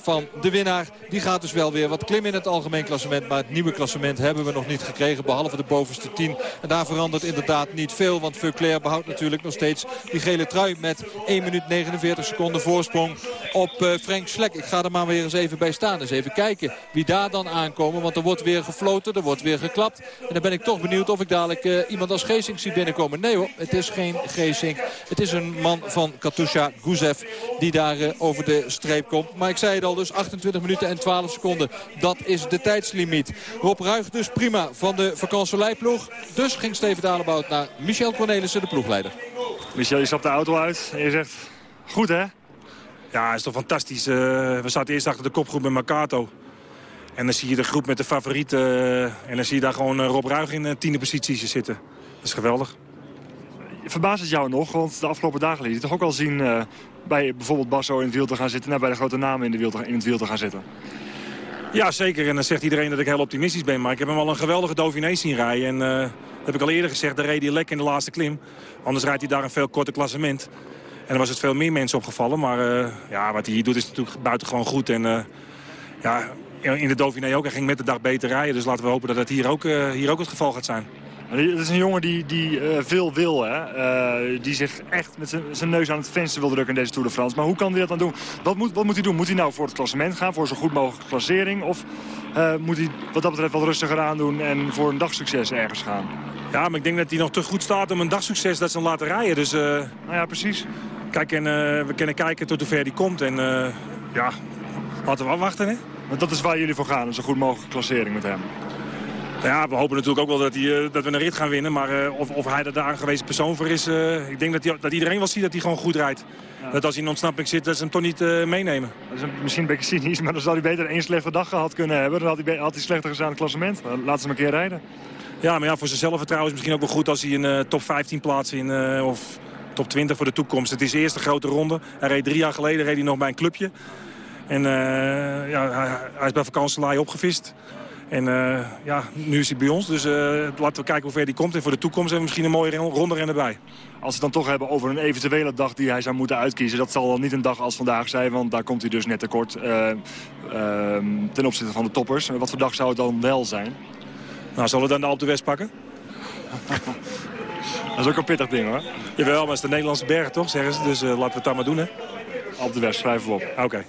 van de winnaar. Die gaat dus wel weer wat klimmen in het algemeen klassement. Maar het nieuwe klassement hebben we nog niet gekregen. Behalve de bovenste 10. En daar verandert inderdaad niet veel. Want Veuclair behoudt natuurlijk nog steeds die gele trui. Met 1 minuut 49 seconden voorsprong op uh, Frank Slek. Ik ga er maar weer eens even bij staan. Eens even kijken wie daar dan aankomen. Want er wordt weer gefloten. Er wordt weer geklapt. En dan ben ik toch benieuwd of ik dadelijk uh, iemand als Geesink zie binnenkomen. Nee hoor, het is geen Geesink. Het is een man van Katusha Guzev. Die daar uh, over de streep komt. Maar ik zei het al dus 28 minuten en 12 seconden. Dat is de tijdslimiet. Rob Ruig dus prima van de vakantsolijploeg. Dus ging Steven Dalebout naar Michel Cornelissen, de ploegleider. Michel, je stapt de auto uit en je zegt, goed hè? Ja, het is toch fantastisch. Uh, we zaten eerst achter de kopgroep met Mercato. En dan zie je de groep met de favorieten. Uh, en dan zie je daar gewoon uh, Rob Ruig in tiende positie zitten. Dat is geweldig. Verbaast het jou nog? Want de afgelopen dagen liet je toch ook al zien... Uh, bij bijvoorbeeld Basso in het wiel te gaan zitten... en bij de grote namen in, de wiel te, in het wiel te gaan zitten. Ja, zeker. En dan zegt iedereen dat ik heel optimistisch ben. Maar ik heb hem al een geweldige Dauphiné zien rijden. En dat heb ik al eerder gezegd, daar reed hij lek in de laatste klim. Anders rijdt hij daar een veel korter klassement. En dan was het veel meer mensen opgevallen. Maar uh, ja, wat hij hier doet is natuurlijk buitengewoon goed. En uh, ja, in de Dauphiné ook. Hij ging met de dag beter rijden. Dus laten we hopen dat dat hier ook, hier ook het geval gaat zijn. Het is een jongen die, die uh, veel wil, hè? Uh, die zich echt met zijn neus aan het venster wil drukken in deze Tour de France. Maar hoe kan hij dat dan doen? Wat moet, wat moet hij doen? Moet hij nou voor het klassement gaan, voor zo goed mogelijke klassering? Of uh, moet hij wat dat betreft wat rustiger aandoen en voor een dagsucces ergens gaan? Ja, maar ik denk dat hij nog te goed staat om een dagsucces dat ze hem laten rijden. Dus, nou ja, precies. Kijk, en we kunnen kijken tot hoe ver hij komt. En ja, laten we afwachten, hè? Want dat is waar jullie voor gaan, een zo goed mogelijke klassering met hem. Ja, we hopen natuurlijk ook wel dat, hij, dat we een rit gaan winnen. Maar of, of hij er de aangewezen persoon voor is... ik denk dat, hij, dat iedereen wel ziet dat hij gewoon goed rijdt. Dat als hij in ontsnapping zit, dat ze hem toch niet meenemen. Dat is misschien een beetje cynisch, maar dan zou hij beter één slechte dag gehad kunnen hebben. Dan had hij, had hij slechter gezaan in het klassement. Laat ze hem een keer rijden. Ja, maar ja, voor zijn zelfvertrouwen is het misschien ook wel goed als hij een top 15 plaatst in... of top 20 voor de toekomst. Het is de eerste grote ronde. Hij reed drie jaar geleden reed hij nog bij een clubje. En ja, hij, hij is bij vakantielaai opgevist. En uh, ja, nu is hij bij ons. Dus uh, laten we kijken hoe ver hij komt. En voor de toekomst hebben we misschien een mooie ronde rennen bij. Als we het dan toch hebben over een eventuele dag die hij zou moeten uitkiezen... dat zal dan niet een dag als vandaag zijn, want daar komt hij dus net tekort uh, ten opzichte van de toppers. Wat voor dag zou het dan wel zijn? Nou, zullen we dan de Alpe West pakken? dat is ook een pittig ding, hoor. Jawel, maar het is de Nederlandse berg, toch, zeggen ze. Dus laten we het dan maar doen, hè? Alpe West, schrijven we op. Oké. Okay.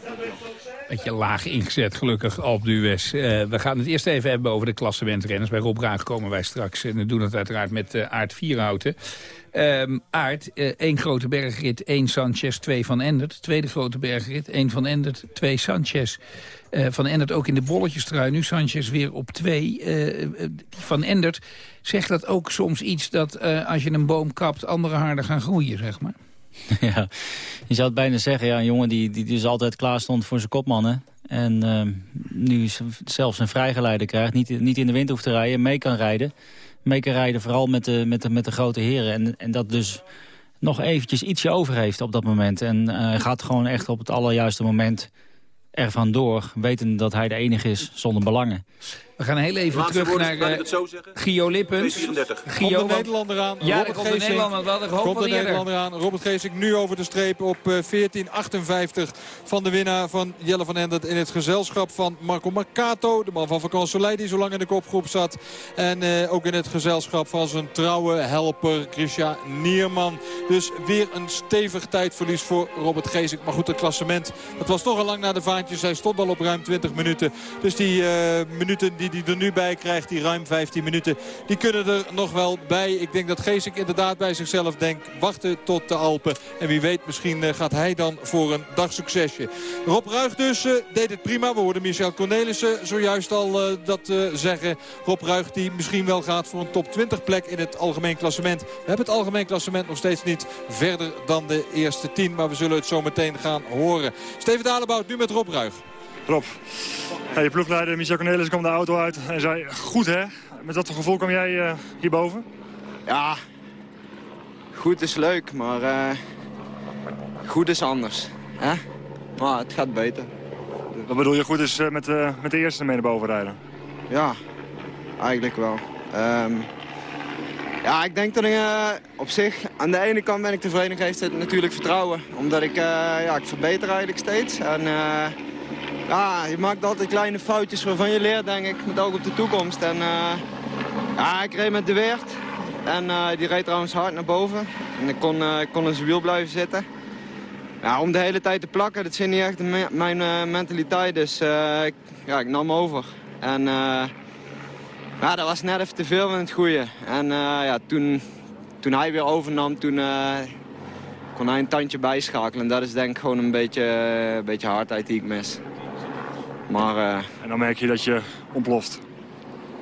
Beetje laag ingezet, gelukkig, Alp Dues. Uh, we gaan het eerst even hebben over de klassementrenners. Bij Rob Raag komen wij straks. En we doen het uiteraard met uh, Aard Vierhouten. Um, Aard, uh, één grote bergrit, één Sanchez, twee Van Endert. Tweede grote bergrit, één Van Endert, twee Sanchez. van Endert ook in de bolletjestrui. Nu Sanchez weer op twee. van Endert zegt dat ook soms iets dat als je een boom kapt... andere harden gaan groeien, zeg maar. Ja, je zou het bijna zeggen. Ja, een jongen die, die dus altijd klaar stond voor zijn kopmannen. En uh, nu zelfs een vrijgeleide krijgt. Niet, niet in de wind hoeft te rijden, mee kan rijden. Mee kan rijden vooral met de, met de, met de grote heren. En, en dat dus nog eventjes ietsje over heeft op dat moment. En uh, gaat gewoon echt op het allerjuiste moment ervan door. Weten dat hij de enige is zonder belangen. We gaan heel even terug naar uh, Gio Lippens. Gio, komt de Nederlander aan. Ja, Robert komt de Nederlander. Dat komt de Nederlander aan. Robert Geesink nu over de streep op uh, 14.58 van de winnaar van Jelle van Endert. In het gezelschap van Marco Marcato. De man van Vakant Soleil die zo lang in de kopgroep zat. En uh, ook in het gezelschap van zijn trouwe helper Christian Nierman. Dus weer een stevig tijdverlies voor Robert Geesink. Maar goed, het klassement. Dat was toch al lang naar de vaantjes. Hij stond al op ruim 20 minuten. Dus die uh, minuten die die er nu bij krijgt, die ruim 15 minuten, die kunnen er nog wel bij. Ik denk dat Geesink inderdaad bij zichzelf denkt, wachten tot de Alpen. En wie weet, misschien eh, gaat hij dan voor een dagsuccesje. Rob Ruig dus uh, deed het prima. We hoorden Michel Cornelissen zojuist al uh, dat zeggen. Rob Ruig die misschien wel gaat voor een top 20 plek in het algemeen klassement. We hebben het algemeen klassement nog steeds niet verder dan de eerste 10. Maar we zullen het zo meteen gaan horen. Steven Dalebout nu met Rob Ruig. Rob, je ploegleider Michel Cornelis kwam de auto uit en zei... Goed hè? Met wat voor gevoel kwam jij uh, hierboven? Ja, goed is leuk, maar uh, goed is anders. Hè? Maar het gaat beter. Wat bedoel je goed is uh, met, met de eerste mee naar boven rijden? Ja, eigenlijk wel. Um, ja, ik denk dat ik op zich... Aan de ene kant ben ik tevreden, geeft het natuurlijk vertrouwen. Omdat ik, ja, ik verbeter eigenlijk steeds. En ja, je maakt altijd kleine foutjes waarvan je leert, denk ik, met oog op de toekomst. En ja, ik reed met de Weert. En uh, die reed trouwens hard naar boven. En ik kon, ik kon in zijn wiel blijven zitten. Ja, om de hele tijd te plakken, dat is niet echt mijn mentaliteit. Dus ik, ja, ik nam over. En ja, dat was net even te veel van het goede. En ja, toen, toen hij weer overnam, toen kon hij een tandje bijschakelen. En dat is denk ik gewoon een beetje, een beetje hardheid die ik mis. Maar, uh, en dan merk je dat je ontploft?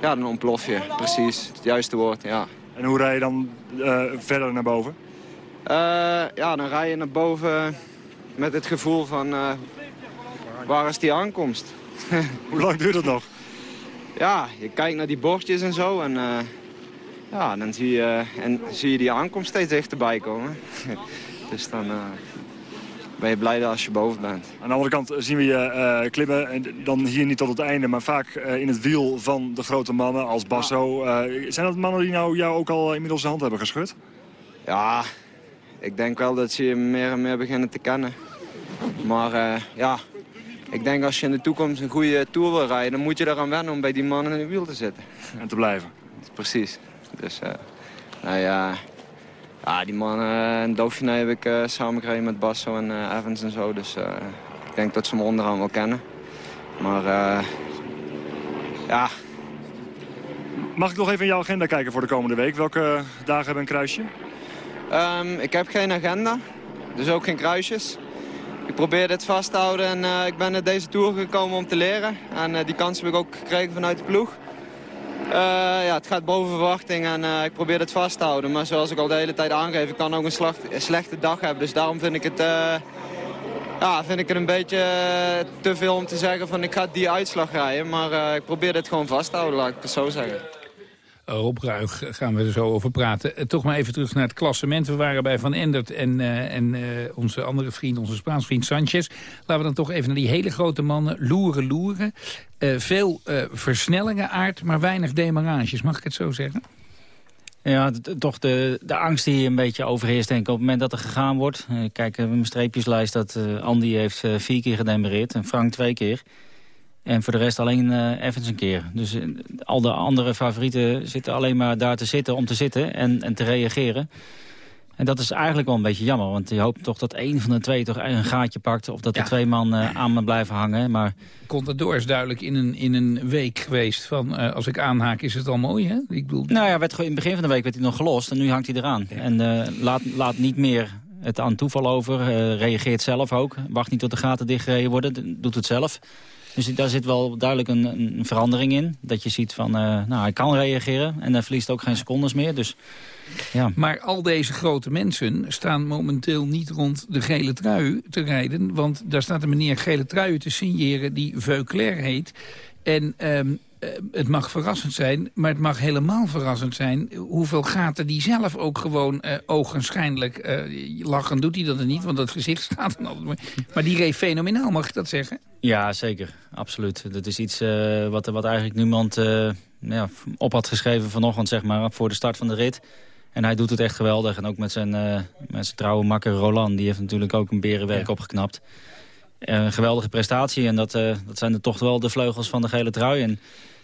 Ja, dan ontplof je. Precies. Het juiste woord, ja. En hoe rij je dan uh, verder naar boven? Uh, ja, dan rij je naar boven met het gevoel van... waar is die aankomst? hoe lang duurt dat nog? Ja, je kijkt naar die bordjes en zo. En ja, dan zie je, en zie je die aankomst steeds dichterbij komen. dus dan ben je blij als je boven bent. Aan de andere kant zien we je uh, klimmen, en dan hier niet tot het einde... maar vaak uh, in het wiel van de grote mannen als Basso. Uh, zijn dat mannen die nou jou ook al inmiddels de hand hebben geschud? Ja, ik denk wel dat ze je meer en meer beginnen te kennen. Maar ja, ik denk als je in de toekomst een goede Tour wil rijden... dan moet je eraan wennen om bij die mannen in het wiel te zitten. En te blijven? Precies. Dus, nou ja, ja, die mannen in Dauphiné heb ik uh, samen gereden met Basso en uh, Evans en zo. Dus uh, ik denk dat ze me onderaan wel kennen. Maar ja... Mag ik nog even in jouw agenda kijken voor de komende week? Welke dagen hebben een kruisje? Um, ik heb geen agenda. Dus ook geen kruisjes. ik probeer dit vast te houden en ik ben naar deze Tour gekomen om te leren. En die kans heb ik ook gekregen vanuit de ploeg. Uh, ja, het gaat boven verwachting en ik probeer het vast te houden. Maar zoals ik al de hele tijd aangeef, ik kan ook een, een slechte dag hebben. Dus daarom vind ik het, ja, vind ik het een beetje te veel om te zeggen van ik ga die uitslag rijden. Maar ik probeer dit gewoon vast te houden, laat ik het zo zeggen. Rob Ruig gaan we er zo over praten. Eh, toch maar even terug naar het klassement. We waren bij Van Endert en, uh, en uh, onze andere vriend, onze Spaans vriend Sanchez. Laten we dan toch even naar die hele grote mannen. Loeren, loeren. Veel versnellingen aard, maar weinig demarages. Mag ik het zo zeggen? Ja, toch de, de angst die een beetje overheerst denk ik op het moment dat er gegaan wordt. kijk, mijn streepjeslijst dat Andy heeft vier keer gedemareerd en Frank twee keer. En voor de rest alleen uh, Evans een keer. Dus uh, al de andere favorieten zitten alleen maar daar te zitten om te zitten en, en te reageren. En dat is eigenlijk wel een beetje jammer. Want je hoopt toch dat één van de twee toch een gaatje pakt. Of dat de twee man uh, aan me blijven hangen. Maar... Contador is duidelijk in een, in een week geweest van... als ik aanhaak is het al mooi, hè? Ik bedoel... Nou ja, werd, in het begin van de week werd hij nog gelost. En nu hangt hij eraan. En laat, laat niet meer het aan toeval over. reageert zelf ook. Wacht niet tot de gaten dichtgereden worden. Doet het zelf. Dus daar zit wel duidelijk een, een verandering in. Dat je ziet van, uh, nou, hij kan reageren en hij verliest ook geen secondes meer. Dus, ja. Maar al deze grote mensen staan momenteel niet rond de gele trui te rijden. Want daar staat een meneer gele trui te signeren die Veuclair heet. En uh, het mag verrassend zijn, maar het mag helemaal verrassend zijn... hoeveel gaten die zelf ook gewoon uh, ogenschijnlijk uh, lachen. Doet hij dat er niet, want dat gezicht staat dan altijd mooi. Maar die reed fenomenaal, mag ik dat zeggen? Ja, zeker. Absoluut. Dat is iets wat, wat eigenlijk niemand ja, op had geschreven vanochtend, zeg maar, voor de start van de rit. En hij doet het echt geweldig. En ook met zijn, met zijn trouwe makker Roland, die heeft natuurlijk ook een berenwerk ja. opgeknapt. Een geweldige prestatie en dat, dat zijn er toch wel de vleugels van de gele trui. En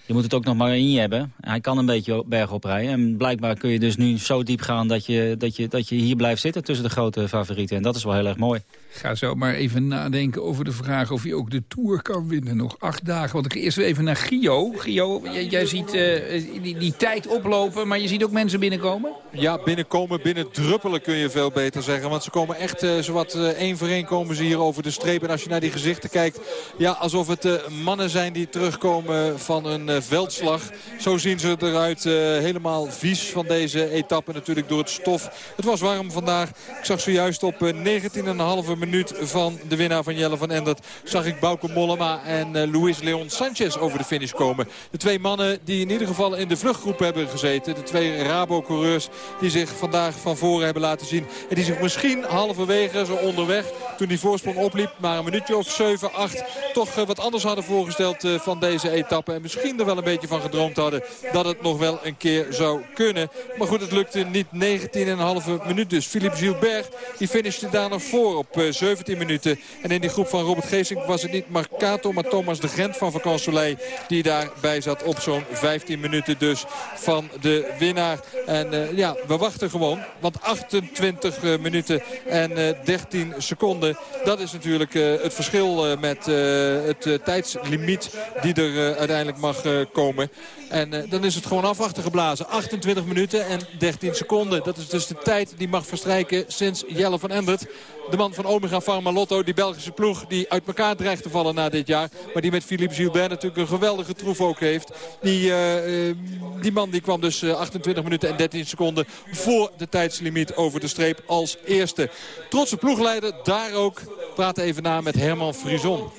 je moet het ook nog maar in je hebben. Hij kan een beetje bergop rijden. En blijkbaar kun je dus nu zo diep gaan dat je, dat, je, dat je hier blijft zitten tussen de grote favorieten. En dat is wel heel erg mooi. ga zo maar even nadenken over de vraag of hij ook de Tour kan winnen. Nog acht dagen. Want ik eerst even naar Gio. Gio, jij, jij ziet uh, die, die tijd oplopen, maar je ziet ook mensen binnenkomen? Ja, binnenkomen, binnen druppelen kun je veel beter zeggen. Want ze komen echt uh, zowat uh, één voor één komen ze hier over de streep. En als je naar die gezichten kijkt, ja, alsof het mannen zijn die terugkomen van een veldslag. Zo zien ze eruit helemaal vies van deze etappe natuurlijk door het stof. Het was warm vandaag. Ik zag zojuist op 19,5 minuut van de winnaar van Jelle van Endert... zag ik Bauke Mollema en Luis Leon Sanchez over de finish komen. De twee mannen die in ieder geval in de vluchtgroep hebben gezeten. De twee Rabo-coureurs die zich vandaag van voren hebben laten zien. En die zich misschien halverwege, zo onderweg, toen die voorsprong opliep... maar een minuutje of 7, 8, toch wat anders hadden voorgesteld van deze etappe. En misschien er wel een beetje van gedroomd hadden dat het nog wel een keer zou kunnen. Maar goed, het lukte niet 19,5 minuut dus. Philippe Gilbert die finishte daar nog voor op 17 minuten. En in die groep van Robert Geesink was het niet Marcato, maar Thomas de Gent van Vacan Soleil die daarbij zat op zo'n 15 minuten dus van de winnaar. En uh, ja, we wachten gewoon, want 28 uh, minuten en uh, 13 seconden, dat is natuurlijk het verschil met het tijdslimiet die er uiteindelijk mag komen. En uh, dan is het gewoon afwachten geblazen. 28 minuten en 13 seconden. Dat is dus de tijd die mag verstrijken sinds Jelle van Endert. De man van Omega Pharma Lotto, die Belgische ploeg die uit elkaar dreigt te vallen na dit jaar. Maar die met Philippe Gilbert natuurlijk een geweldige troef ook heeft. Die, uh, die man die kwam dus 28 minuten en 13 seconden voor de tijdslimiet over de streep als eerste. Trotse ploegleider, daar ook. Praat even na met Herman Frison.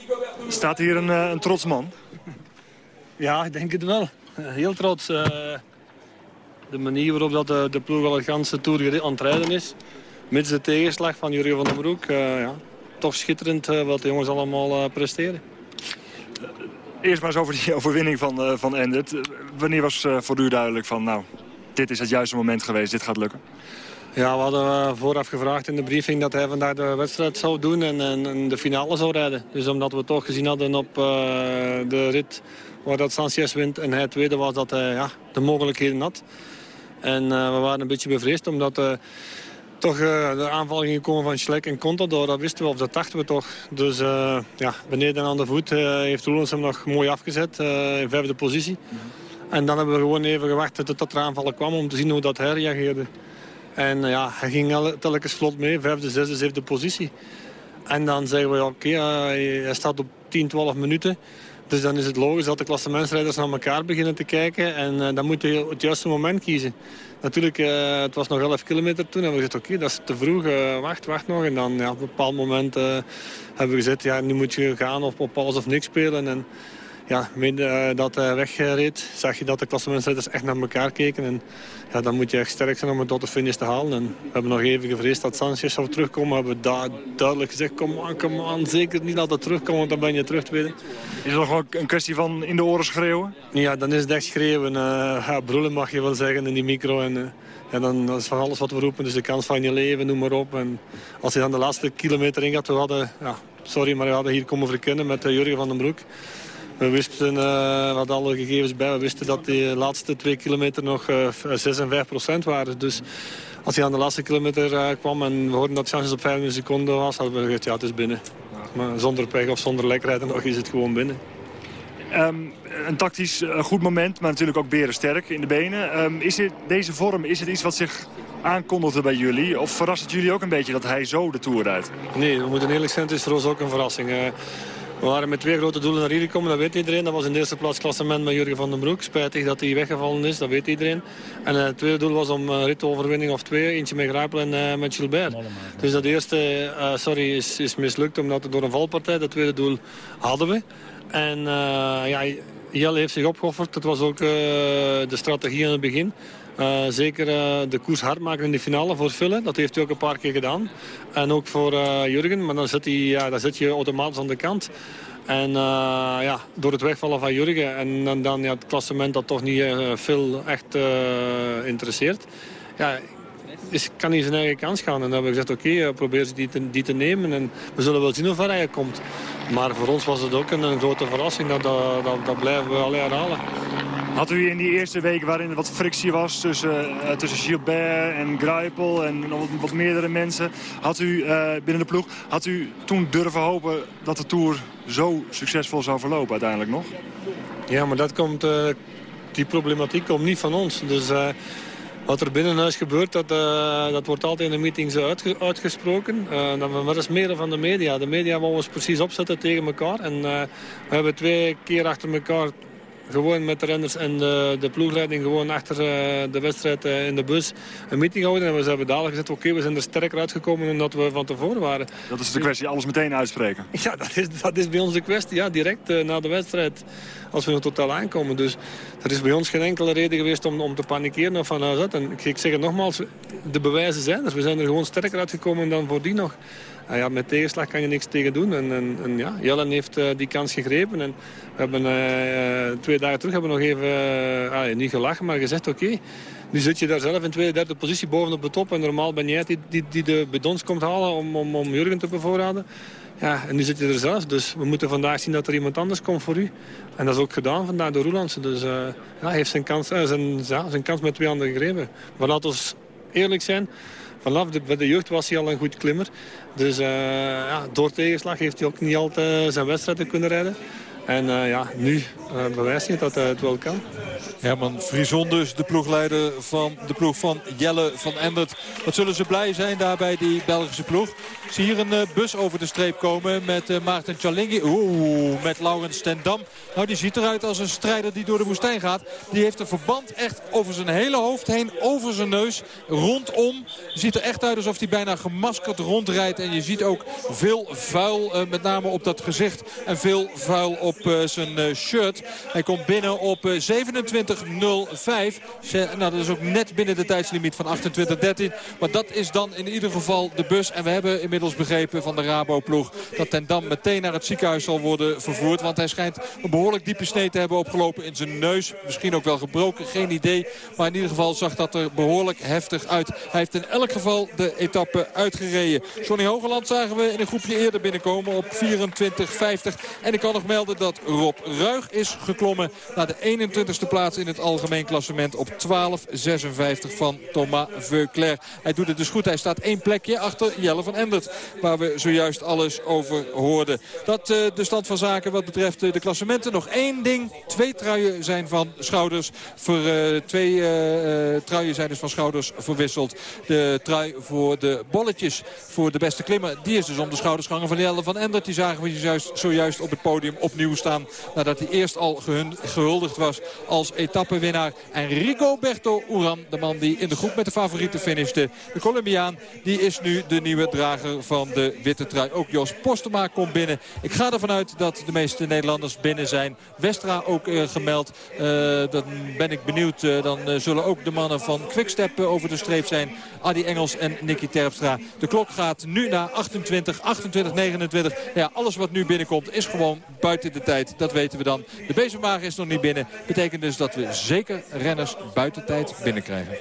Staat hier een, een trots man? Ja, ik denk het wel. Heel trots. Uh, de manier waarop dat de, de ploeg al het ganse toer aan het rijden is. Mits de tegenslag van Jurgen van den Broek. Uh, ja, toch schitterend uh, wat de jongens allemaal presteren. Eerst maar eens over die overwinning van, van Endert. Wanneer was voor u duidelijk van, nou, dit is het juiste moment geweest, dit gaat lukken? Ja, we hadden vooraf gevraagd in de briefing dat hij vandaag de wedstrijd zou doen en, en, en de finale zou rijden. Dus omdat we toch gezien hadden op de rit waar dat Sanchez wint en hij tweede was dat hij ja, de mogelijkheden had. En uh, we waren een beetje bevreesd omdat uh, toch uh, de aanval ging komen van Schlek en Contador. Dat wisten we of dat dachten we toch. Dus ja, beneden aan de voet heeft Roelens hem nog mooi afgezet in vijfde positie. En dan hebben we gewoon even gewacht tot er aanvallen kwam om te zien hoe dat hij reageerde. En ja, hij ging telkens vlot mee, vijfde, zesde, zevende positie. En dan zeggen we, oké, hij staat op 10, 12 minuten. Dus dan is het logisch dat de klassementsrijders naar elkaar beginnen te kijken. En dan moet je het juiste moment kiezen. Natuurlijk, uh, het was nog 11 kilometer toen. En we gezegd, oké, dat is te vroeg. Uh, wacht, wacht nog. En dan ja, op een bepaald moment hebben we gezegd, ja, nu moet je gaan of op alles of niks spelen. En ja, met uh, dat hij wegreed, zag je dat de klassementsrijders echt naar elkaar keken. En ja, dan moet je echt sterk zijn om het tot de finish te halen. En we hebben nog even gevreesd dat Sanchez zou terugkomen. We hebben da duidelijk gezegd, kom aan, kom aan. Zeker niet laten terugkomen, want dan ben je terug tweede. Is het nog wel een kwestie van in de oren schreeuwen? Ja, dan is het echt schreeuwen. Uh, ja, brullen mag je wel zeggen in die micro. En, uh, ja, dan dat is van alles wat we roepen. Dus de kans van je leven, noem maar op. En als je dan de laatste kilometer in gaat, we hadden... Ja, sorry, maar we hadden hier komen verkennen met Jurgen van den Broek. We wisten, uh, we hadden alle gegevens bij, we wisten dat die laatste twee kilometer nog uh, 6 en 5 procent waren. Dus als hij aan de laatste kilometer uh, kwam en we hoorden dat chances op 5 seconden was, hadden we gezegd, ja, het is binnen. Maar zonder pech of zonder lekrijden nog is het gewoon binnen. Um, een tactisch uh, goed moment, maar natuurlijk ook beren sterk in de benen. Um, is dit, deze vorm, is het iets wat zich aankondigde bij jullie? Of verrast het jullie ook een beetje dat hij zo de Tour rijdt? Nee, we moeten eerlijk zijn, het is voor ons ook een verrassing. We waren met twee grote doelen naar hier gekomen, dat weet iedereen. Dat was in de eerste plaats klassement met Jurgen van den Broek. Spijtig dat hij weggevallen is, dat weet iedereen. En uh, het tweede doel was om uh, ritoverwinning of twee. Eentje met Grijpel en uh, met Gilbert. Dus dat eerste sorry, is, is mislukt omdat het door een valpartij. Dat tweede doel hadden we. En ja, Jelle heeft zich opgeofferd. Dat was ook de strategie aan het begin. Uh, zeker uh, de koers hard maken in de finale voor Vullen. Dat heeft hij ook een paar keer gedaan. En ook voor uh, Jurgen. Maar dan zit, hij, ja, dan zit je automatisch aan de kant. En ja, door het wegvallen van Jurgen en dan ja, het klassement dat toch niet veel echt interesseert. Ja, is, kan hij zijn eigen kans gaan. En dan hebben we gezegd, oké, okay, probeer ze die te, die te nemen. En we zullen wel zien hoe ver hij komt. Maar voor ons was het ook een, een grote verrassing. Dat, dat, dat, dat blijven we alleen herhalen. Had u in die eerste week waarin er wat frictie was tussen, uh, tussen Gilbert en Greipel en nog wat, wat, meerdere mensen, had u uh, binnen de ploeg, had u toen durven hopen dat de Tour zo succesvol zou verlopen uiteindelijk nog? Ja, maar dat komt, uh, die problematiek komt niet van ons. Dus wat er binnen huis gebeurt, dat, uh, dat wordt altijd in de meetings uitge uitgesproken. Uh, dan, maar dat is meer van de media. De media wil ons precies opzetten tegen elkaar. En uh, we hebben twee keer achter elkaar gewoon met de renners en de, de ploegleiding gewoon achter uh, de wedstrijd uh, in de bus een meeting houden. En we hebben dadelijk gezegd, oké, okay, we zijn er sterker uitgekomen dan dat we van tevoren waren. Dat is de kwestie, alles meteen uitspreken. Ja, dat is, dat is bij ons de kwestie, ja, direct uh, na de wedstrijd. Als we nog totaal aankomen. Dus er is bij ons geen enkele reden geweest om, om te panikeren of van huis uit. En ik, ik zeg het nogmaals, de bewijzen zijn er. We zijn er gewoon sterker uitgekomen dan voordien nog. Ah ja, met tegenslag kan je niks tegen doen. En, en, en ja, Jellen heeft uh, die kans gegrepen. En we hebben uh, twee dagen terug hebben we nog even, niet gelachen, maar gezegd oké. Nu zit je daar zelf in tweede, derde positie bovenop de top. En normaal ben jij die, die, die de bidons komt halen om, om, om Jurgen te bevoorraden. Ja, en nu zit je er zelf. Dus we moeten vandaag zien dat er iemand anders komt voor u. En dat is ook gedaan vandaag door Roelandse. Dus ja, hij heeft zijn kans, uh, zijn, zijn kans met twee handen gegrepen. Maar laten we eerlijk zijn. Vanaf de, bij de jeugd was hij al een goed klimmer. Dus uh, ja, door tegenslag heeft hij ook niet altijd zijn wedstrijden kunnen rijden. En uh, ja, nu uh, bewijst hij dat hij het wel kan. Herman Frison dus, de ploegleider van de ploeg van Jelle van Endert. Wat zullen ze blij zijn daar bij die Belgische ploeg. Ik zie hier een bus over de streep komen met Maarten Chalingi. Oeh, met Laurens ten Dam. Nou, die ziet eruit als een strijder die door de woestijn gaat. Die heeft een verband echt over zijn hele hoofd heen, over zijn neus, rondom. Ziet er echt uit alsof hij bijna gemaskerd rondrijdt. En je ziet ook veel vuil, met name op dat gezicht. En veel vuil op zijn shirt. Hij komt binnen op 27.05. Nou, dat is ook net binnen de tijdslimiet van 28.13. Maar dat is dan in ieder geval de bus. En we hebben inmiddels begrepen van de Rabo-ploeg... dat Ten Dam meteen naar het ziekenhuis zal worden vervoerd. Want hij schijnt een behoorlijk diepe snee te hebben opgelopen in zijn neus. Misschien ook wel gebroken, geen idee. Maar in ieder geval zag dat er behoorlijk heftig uit. Hij heeft in elk geval de etappe uitgereden. Johnny Hogeland zagen we in een groepje eerder binnenkomen op 24.50. En ik kan nog melden dat dat Rob Ruig is geklommen naar de 21ste plaats in het algemeen klassement op 12.56 van Thomas Veuclair. Hij doet het dus goed. Hij staat één plekje achter Jelle van Endert. Waar we zojuist alles over hoorden. Dat uh, de stand van zaken wat betreft uh, de klassementen. Nog één ding. Twee truien zijn van schouders. Voor, uh, twee truien zijn dus van schouders verwisseld. De trui voor de bolletjes voor de beste klimmer. Die is dus om de schouders gehangen van Jelle van Endert. Die zagen we zojuist op het podium opnieuw staan. Nadat hij eerst al gehuldigd was als etappenwinnaar. En Rigoberto Uran, de man die in de groep met de favorieten finishte. De Colombiaan, die is nu de nieuwe drager van de witte trui. Ook Jos Postema komt binnen. Ik ga ervan uit dat de meeste Nederlanders binnen zijn. Westra ook uh, gemeld. Uh, dan ben ik benieuwd. Uh, dan zullen ook de mannen van Quickstep over de streep zijn. Adi Engels en Nicky Terpstra. De klok gaat nu naar 28, 28, 29. Ja, alles wat nu binnenkomt is gewoon buiten de tijd. Dat weten we dan. De bezemwagen is nog niet binnen. Betekent dus dat we zeker renners buiten tijd binnenkrijgen.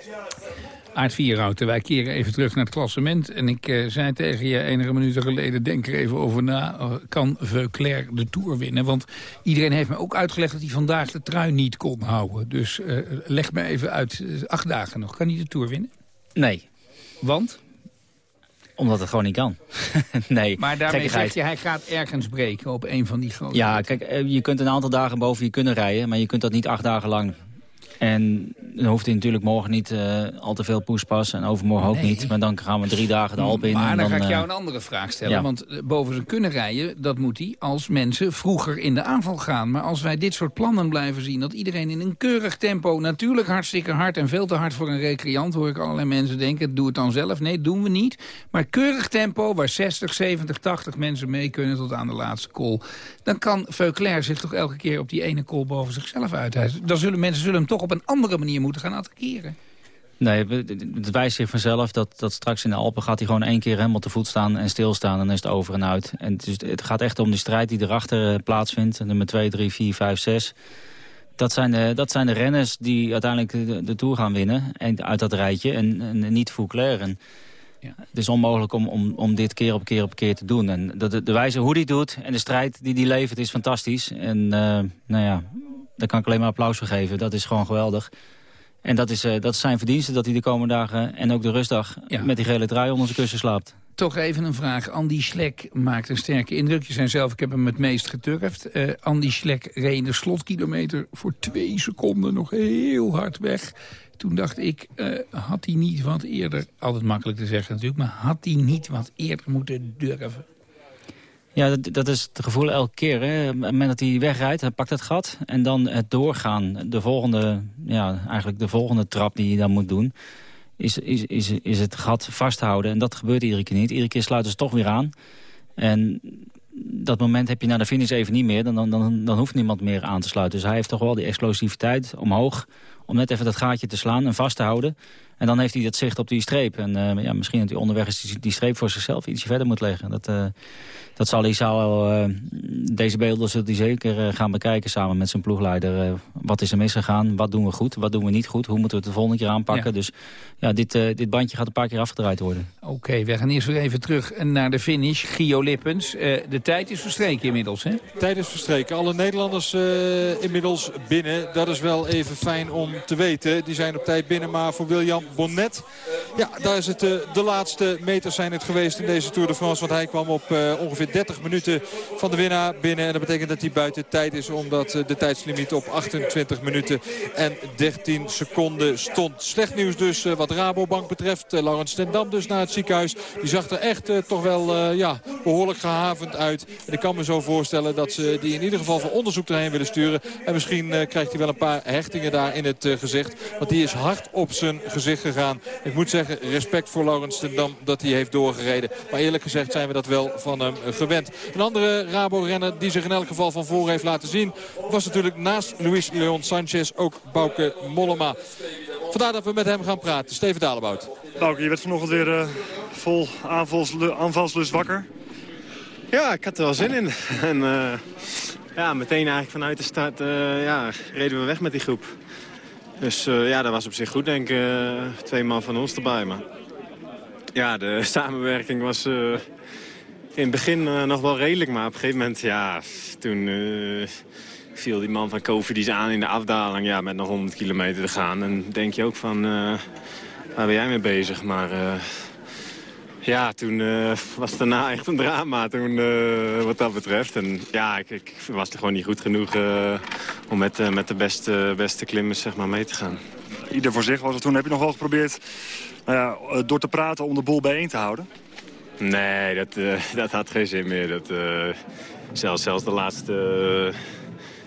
Aard Vierhouten, wij keren even terug naar het klassement. En ik uh, zei tegen je enige minuten geleden, denk er even over na... Uh, kan Veuclair de Tour winnen? Want iedereen heeft me ook uitgelegd dat hij vandaag de trui niet kon houden. Dus uh, leg me even uit, acht dagen nog. Kan hij de Tour winnen? Nee. Want? Omdat het gewoon niet kan. nee, Maar daarmee zeg je, hij gaat ergens breken op een van die grote... Ja, kijk, je kunt een aantal dagen boven je kunnen rijden... maar je kunt dat niet acht dagen lang en dan hoeft hij natuurlijk morgen niet uh, al te veel poespas en overmorgen ook niet. Maar dan gaan we drie dagen de Alpen in. Maar dan, dan, ga ik uh, jou een andere vraag stellen. Ja. Want uh, boven ze kunnen rijden, dat moet hij als mensen vroeger in de aanval gaan. Maar als wij dit soort plannen blijven zien, dat iedereen in een keurig tempo... natuurlijk hartstikke hard en veel te hard voor een recreant... hoor ik allerlei mensen denken, doe het dan zelf. Nee, doen we niet. Maar keurig tempo, waar 60, 70, 80 mensen mee kunnen tot aan de laatste call... dan kan Veuclair zich toch elke keer op die ene call boven zichzelf uithijzen. Dan zullen mensen zullen hem toch op een andere manier moeten gaan attackeren. Nee, het wijst zich vanzelf dat, dat straks in de Alpen gaat hij gewoon één keer helemaal te voet staan en stilstaan. En dan is het over en uit. En het, is, het gaat echt om de strijd die erachter uh, plaatsvindt. Nummer 2, 3, 4, 5, 6. Dat zijn, de, dat zijn de renners die uiteindelijk de, de Tour gaan winnen. En, uit dat rijtje en, en niet Fouclair. En, ja. Het is onmogelijk om, om, om dit keer op keer op keer te doen. En de, de, wijze hoe hij doet en de strijd die hij levert is fantastisch. En uh, nou ja, daar kan ik alleen maar applaus voor geven. Dat is gewoon geweldig. En dat is, uh, dat is zijn verdienste dat hij de komende dagen en ook de rustdag ja. met die gele trui onder zijn kussen slaapt. Toch even een vraag. Andy Schlek maakt een sterke indruk. Je zijn zelf, ik heb hem het meest geturfd. Uh, Andy Schlek reed in de slotkilometer voor twee seconden nog heel hard weg. Toen dacht ik, uh, had hij niet wat eerder, altijd makkelijk te zeggen natuurlijk... maar had hij niet wat eerder moeten durven? Ja, dat, dat, is het gevoel elke keer. Hè. Op het moment dat hij wegrijdt, hij pakt het gat. En dan het doorgaan, de volgende, ja, eigenlijk de volgende trap die hij dan moet doen... Is, is, is, is het gat vasthouden. En dat gebeurt iedere keer niet. Iedere keer sluiten ze toch weer aan. En dat moment heb je naar de finish even niet meer. Dan, dan, dan, dan hoeft niemand meer aan te sluiten. Dus hij heeft toch wel die explosiviteit omhoog... om net even dat gaatje te slaan en vast te houden. En dan heeft hij dat zicht op die streep. En uh, ja, misschien dat hij onderweg is die, die streep voor zichzelf ietsje verder moet leggen. Dat, uh, dat zal hij zou, uh, deze beelden zult hij zeker gaan bekijken samen met zijn ploegleider. wat is er misgegaan? Wat doen we goed? Wat doen we niet goed? Hoe moeten we het de volgende keer aanpakken? Ja. Dus ja, dit, dit bandje gaat een paar keer afgedraaid worden. Oké, okay, we gaan eerst weer even terug naar de finish. Gio Lippens, de tijd is verstreken inmiddels, hè? De tijd is verstreken. Alle Nederlanders inmiddels binnen. Dat is wel even fijn om te weten. Die zijn op tijd binnen, maar voor William Bonnet. Ja, daar is het uh, de laatste meters zijn het geweest in deze Tour de France. Want hij kwam op uh, ongeveer 30 minuten van de winnaar binnen. En dat betekent dat hij buiten tijd is. Omdat uh, de tijdslimiet op 28 minuten en 13 seconden stond. Slecht nieuws dus wat Rabobank betreft. Laurens Stendam dus naar het ziekenhuis. Die zag er echt toch wel ja, behoorlijk gehavend uit. En ik kan me zo voorstellen dat ze die in ieder geval voor onderzoek erheen willen sturen. En misschien krijgt hij wel een paar hechtingen daar in het gezicht. Want die is hard op zijn gezicht gegaan. Ik moet zeggen, respect voor Laurens ten Dam dat hij heeft doorgereden. Maar eerlijk gezegd zijn we dat wel van hem gewend. Een andere Rabo-renner die zich in elk geval van voor heeft laten zien... was natuurlijk naast Luis Leon Sanchez ook Bouke Mollema. Vandaar dat we met hem gaan praten. Steven Dalebout. Bouke, je werd vanochtend weer uh, vol aanvalslust wakker. Ja, ik had er wel zin in. en uh, ja, meteen eigenlijk vanuit de start uh, ja, reden we weg met die groep. Dus uh, ja, dat was op zich goed, denk ik. Uh, twee man van ons erbij. Maar ja, de samenwerking was uh, in het begin eh, nog wel redelijk, maar op een gegeven moment, ja, toen eh, viel die man van Kofidis aan in de afdaling. Ja, met nog 100 kilometer te gaan. En denk je ook van, eh, waar ben jij mee bezig? Maar eh, ja, toen eh, was het daarna echt een drama toen, eh, wat dat betreft. En ja, ik, ik was er gewoon niet goed genoeg eh, om met, met de beste, beste klimmers zeg maar, mee te gaan. Ieder voor zich was het toen. Heb je nog wel geprobeerd nou door te praten om de boel bijeen te houden? Nee, dat, dat had geen zin meer. Dat, zelfs, zelfs de laatste eh,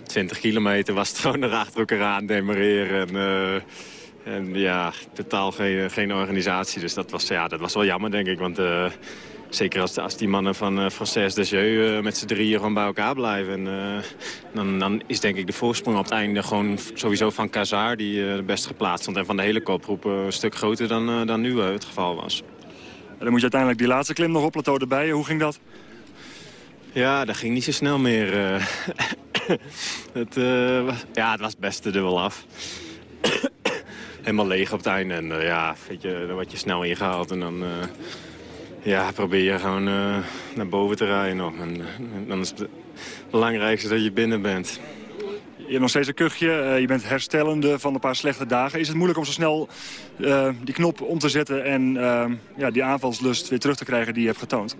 20 kilometer was het gewoon er achter elkaar aan demareren. En, en ja, totaal geen, geen organisatie. Dus dat was, ja, dat was wel jammer, denk ik. Want eh, zeker als, als die mannen van uh, Frances Desjeux uh, met z'n drieën gewoon bij elkaar blijven. En, uh, dan, dan is denk ik de voorsprong op het einde gewoon sowieso van Kazar... die uh, best geplaatst stond. En van de hele kopgroep een stuk groter dan, dan nu het geval was. En dan moet je uiteindelijk die laatste klim nog op, plateau erbij. Hoe ging dat? Ja, dat ging niet zo snel meer. het, ja, het was beste er wel af. Helemaal leeg op het einde. En ja, weet je, dan word je snel ingehaald. En dan ja, probeer je gewoon uh, naar boven te rijden nog. Dan is het belangrijkste dat je binnen bent. Je hebt nog steeds een kuchje. Je bent herstellende van een paar slechte dagen. Is het moeilijk om zo snel die knop om te zetten... en ja, die aanvalslust weer terug te krijgen die je hebt getoond?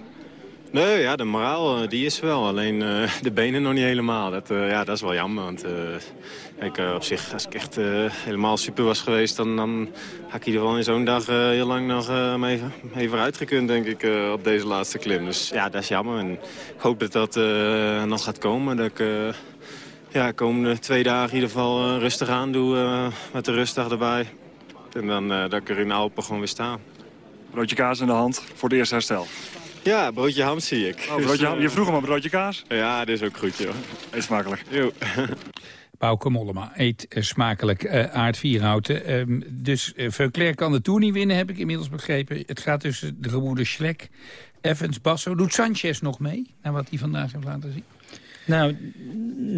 Nee, ja, de moraal die is wel. Alleen de benen nog niet helemaal. Dat, ja, dat is wel jammer. Want kijk, op zich, als ik echt helemaal super was geweest... dan, dan had ik in ieder geval in zo'n dag heel lang nog mee, mee vooruit gekund, denk ik, op deze laatste klim. Dus ja, dat is jammer. En ik hoop dat dat nog gaat komen. Dat ik ja, de komende twee dagen in ieder geval rustig aan doe met de rustdag erbij. En dan dat ik er in Alpen gewoon weer sta. Broodje kaas in de hand voor het eerste herstel. Ja, broodje ham zie ik. Oh, broodje ham. Je vroeg hem een broodje kaas? Ja, dat is ook goed, joh. Eet smakelijk. Jo. Bouke Mollema eet uh, smakelijk uh, aardvierhouten. Um, dus uh, Veuclair kan de Tour niet winnen, heb ik inmiddels begrepen. Het gaat tussen de gebroeders Schlek, Evans, Basso. Doet Sanchez nog mee, naar wat hij vandaag heeft laten zien? Nou,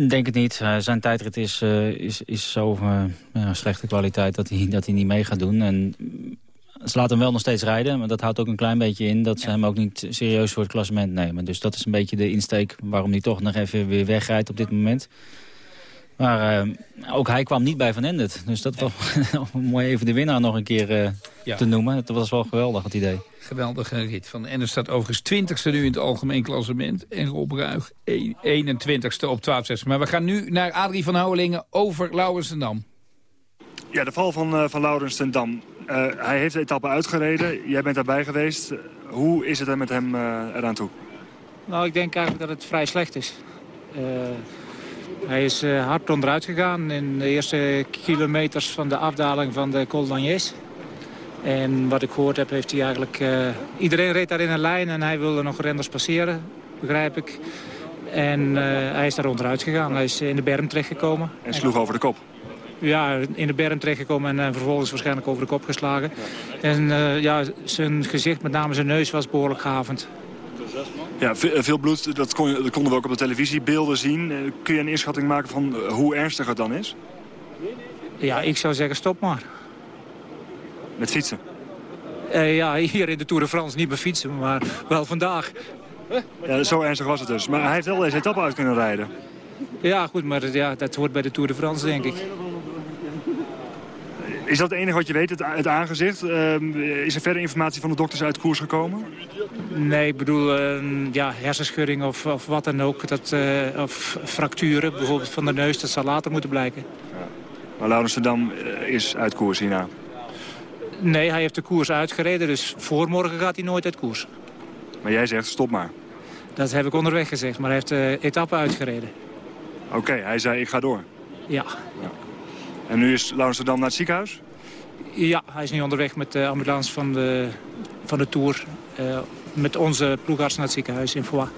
denk het niet. Uh, zijn tijdrit is, uh, is, is zo uh, ja, slechte kwaliteit dat hij, dat hij niet mee gaat doen. En ze laten hem wel nog steeds rijden, maar dat houdt ook een klein beetje in... dat ze ja. hem ook niet serieus voor het klassement nemen. Dus dat is een beetje de insteek waarom hij toch nog even weer wegrijdt op dit moment. Maar uh, ook hij kwam niet bij Van Endert. Dus dat was mooi even de winnaar nog een keer uh, ja. te noemen. Dat was wel geweldig, het idee. Geweldige rit. Van Endert staat overigens 20ste nu in het algemeen klassement. En Rob Ruig 21ste op 12 Maar we gaan nu naar Adrie van Houwelingen over Laurensendam. Ja, de val van, uh, van Laurensendam. Uh, hij heeft de etappe uitgereden. Jij bent daarbij geweest. Hoe is het er met hem uh, eraan toe? Nou, ik denk eigenlijk dat het vrij slecht is. Uh, hij is hard onderuit gegaan in de eerste kilometers van de afdaling van de Col d'Agnès. En wat ik gehoord heb, heeft hij eigenlijk... Uh, iedereen reed daar in een lijn en hij wilde nog renders passeren, begrijp ik. En uh, hij is daar onderuit gegaan. Hij is in de berm terechtgekomen. En sloeg over de kop? Ja, in de berm terechtgekomen en vervolgens waarschijnlijk over de kop geslagen. En ja, zijn gezicht, met name zijn neus, was behoorlijk gehavend. Ja, veel bloed, dat, kon, dat konden we ook op de televisiebeelden zien. Kun je een inschatting maken van hoe ernstig het dan is? Ja, ik zou zeggen stop maar. Met fietsen? Uh, ja, hier in de Tour de France niet met fietsen, maar wel vandaag. Ja, zo ernstig was het dus. Maar hij heeft wel deze etappe uit kunnen rijden. Ja, goed, maar ja, dat hoort bij de Tour de France, denk ik. Is dat het enige wat je weet, het, het aangezicht? Uh, is er verder informatie van de dokters uit koers gekomen? Nee, ik bedoel, uh, ja, hersenschudding of, of wat dan ook. Dat, uh, of fracturen, bijvoorbeeld van de neus, dat zal later moeten blijken. Ja. Maar Laurensdam is uit koers hierna? Nee, hij heeft de koers uitgereden, dus voor morgen gaat hij nooit uit koers. Maar jij zegt stop maar? Dat heb ik onderweg gezegd, maar hij heeft de etappe uitgereden. Oké, okay, hij zei ik ga door? Ja. ja. En nu is Laurensdam naar het ziekenhuis? Ja, hij is nu onderweg met de ambulance van de, van de Tour. Uh, met onze ploegarts naar het ziekenhuis in Foix.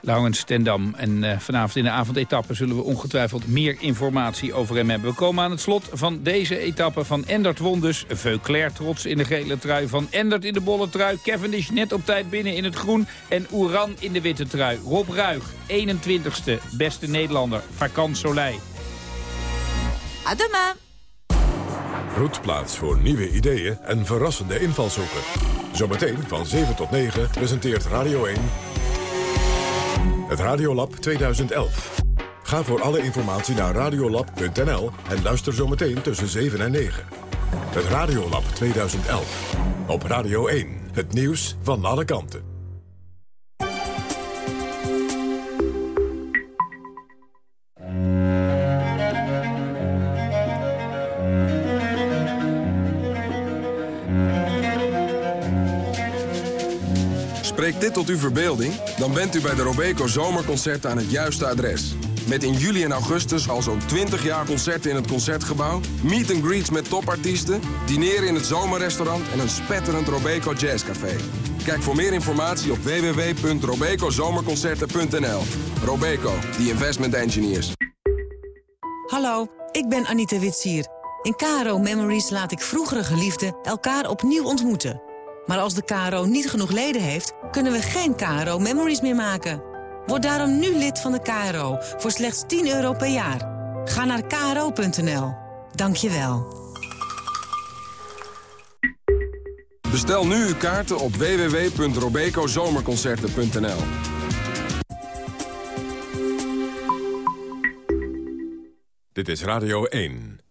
Laurens Stendam. En uh, vanavond in de avondetappe zullen we ongetwijfeld meer informatie over hem hebben. We komen aan het slot van deze etappe van Endert won dus. Veuclair trots in de gele trui. Van Endert in de bolle trui. Cavendish net op tijd binnen in het groen. En Oeran in de witte trui. Rob Ruig, 21ste, beste Nederlander. Vakant Soleil. À demain. Roetplaats voor nieuwe ideeën en verrassende invalshoeken. Zometeen van 7 tot 9 presenteert Radio 1... Het Radiolab 2011. Ga voor alle informatie naar radiolab.nl en luister zometeen tussen 7 en 9. Het Radiolab 2011. Op Radio 1. Het nieuws van alle kanten. Dit tot uw verbeelding? Dan bent u bij de Robeco Zomerconcerten aan het juiste adres. Met in juli en augustus al zo'n 20 jaar concerten in het Concertgebouw... meet and greets met topartiesten, dineren in het zomerrestaurant... en een spetterend Robeco Jazzcafé. Kijk voor meer informatie op www.robecozomerconcerten.nl. Robeco, the investment engineers. Hallo, ik ben Anita Witsier. In KRO Memories laat ik vroegere geliefden elkaar opnieuw ontmoeten. Maar als de KRO niet genoeg leden heeft, kunnen we geen KRO Memories meer maken. Word daarom nu lid van de KRO voor slechts 10 euro per jaar. Ga naar kro.nl. Dank je wel. Bestel nu uw kaarten op www.robecozomerconcerten.nl. Dit is Radio 1.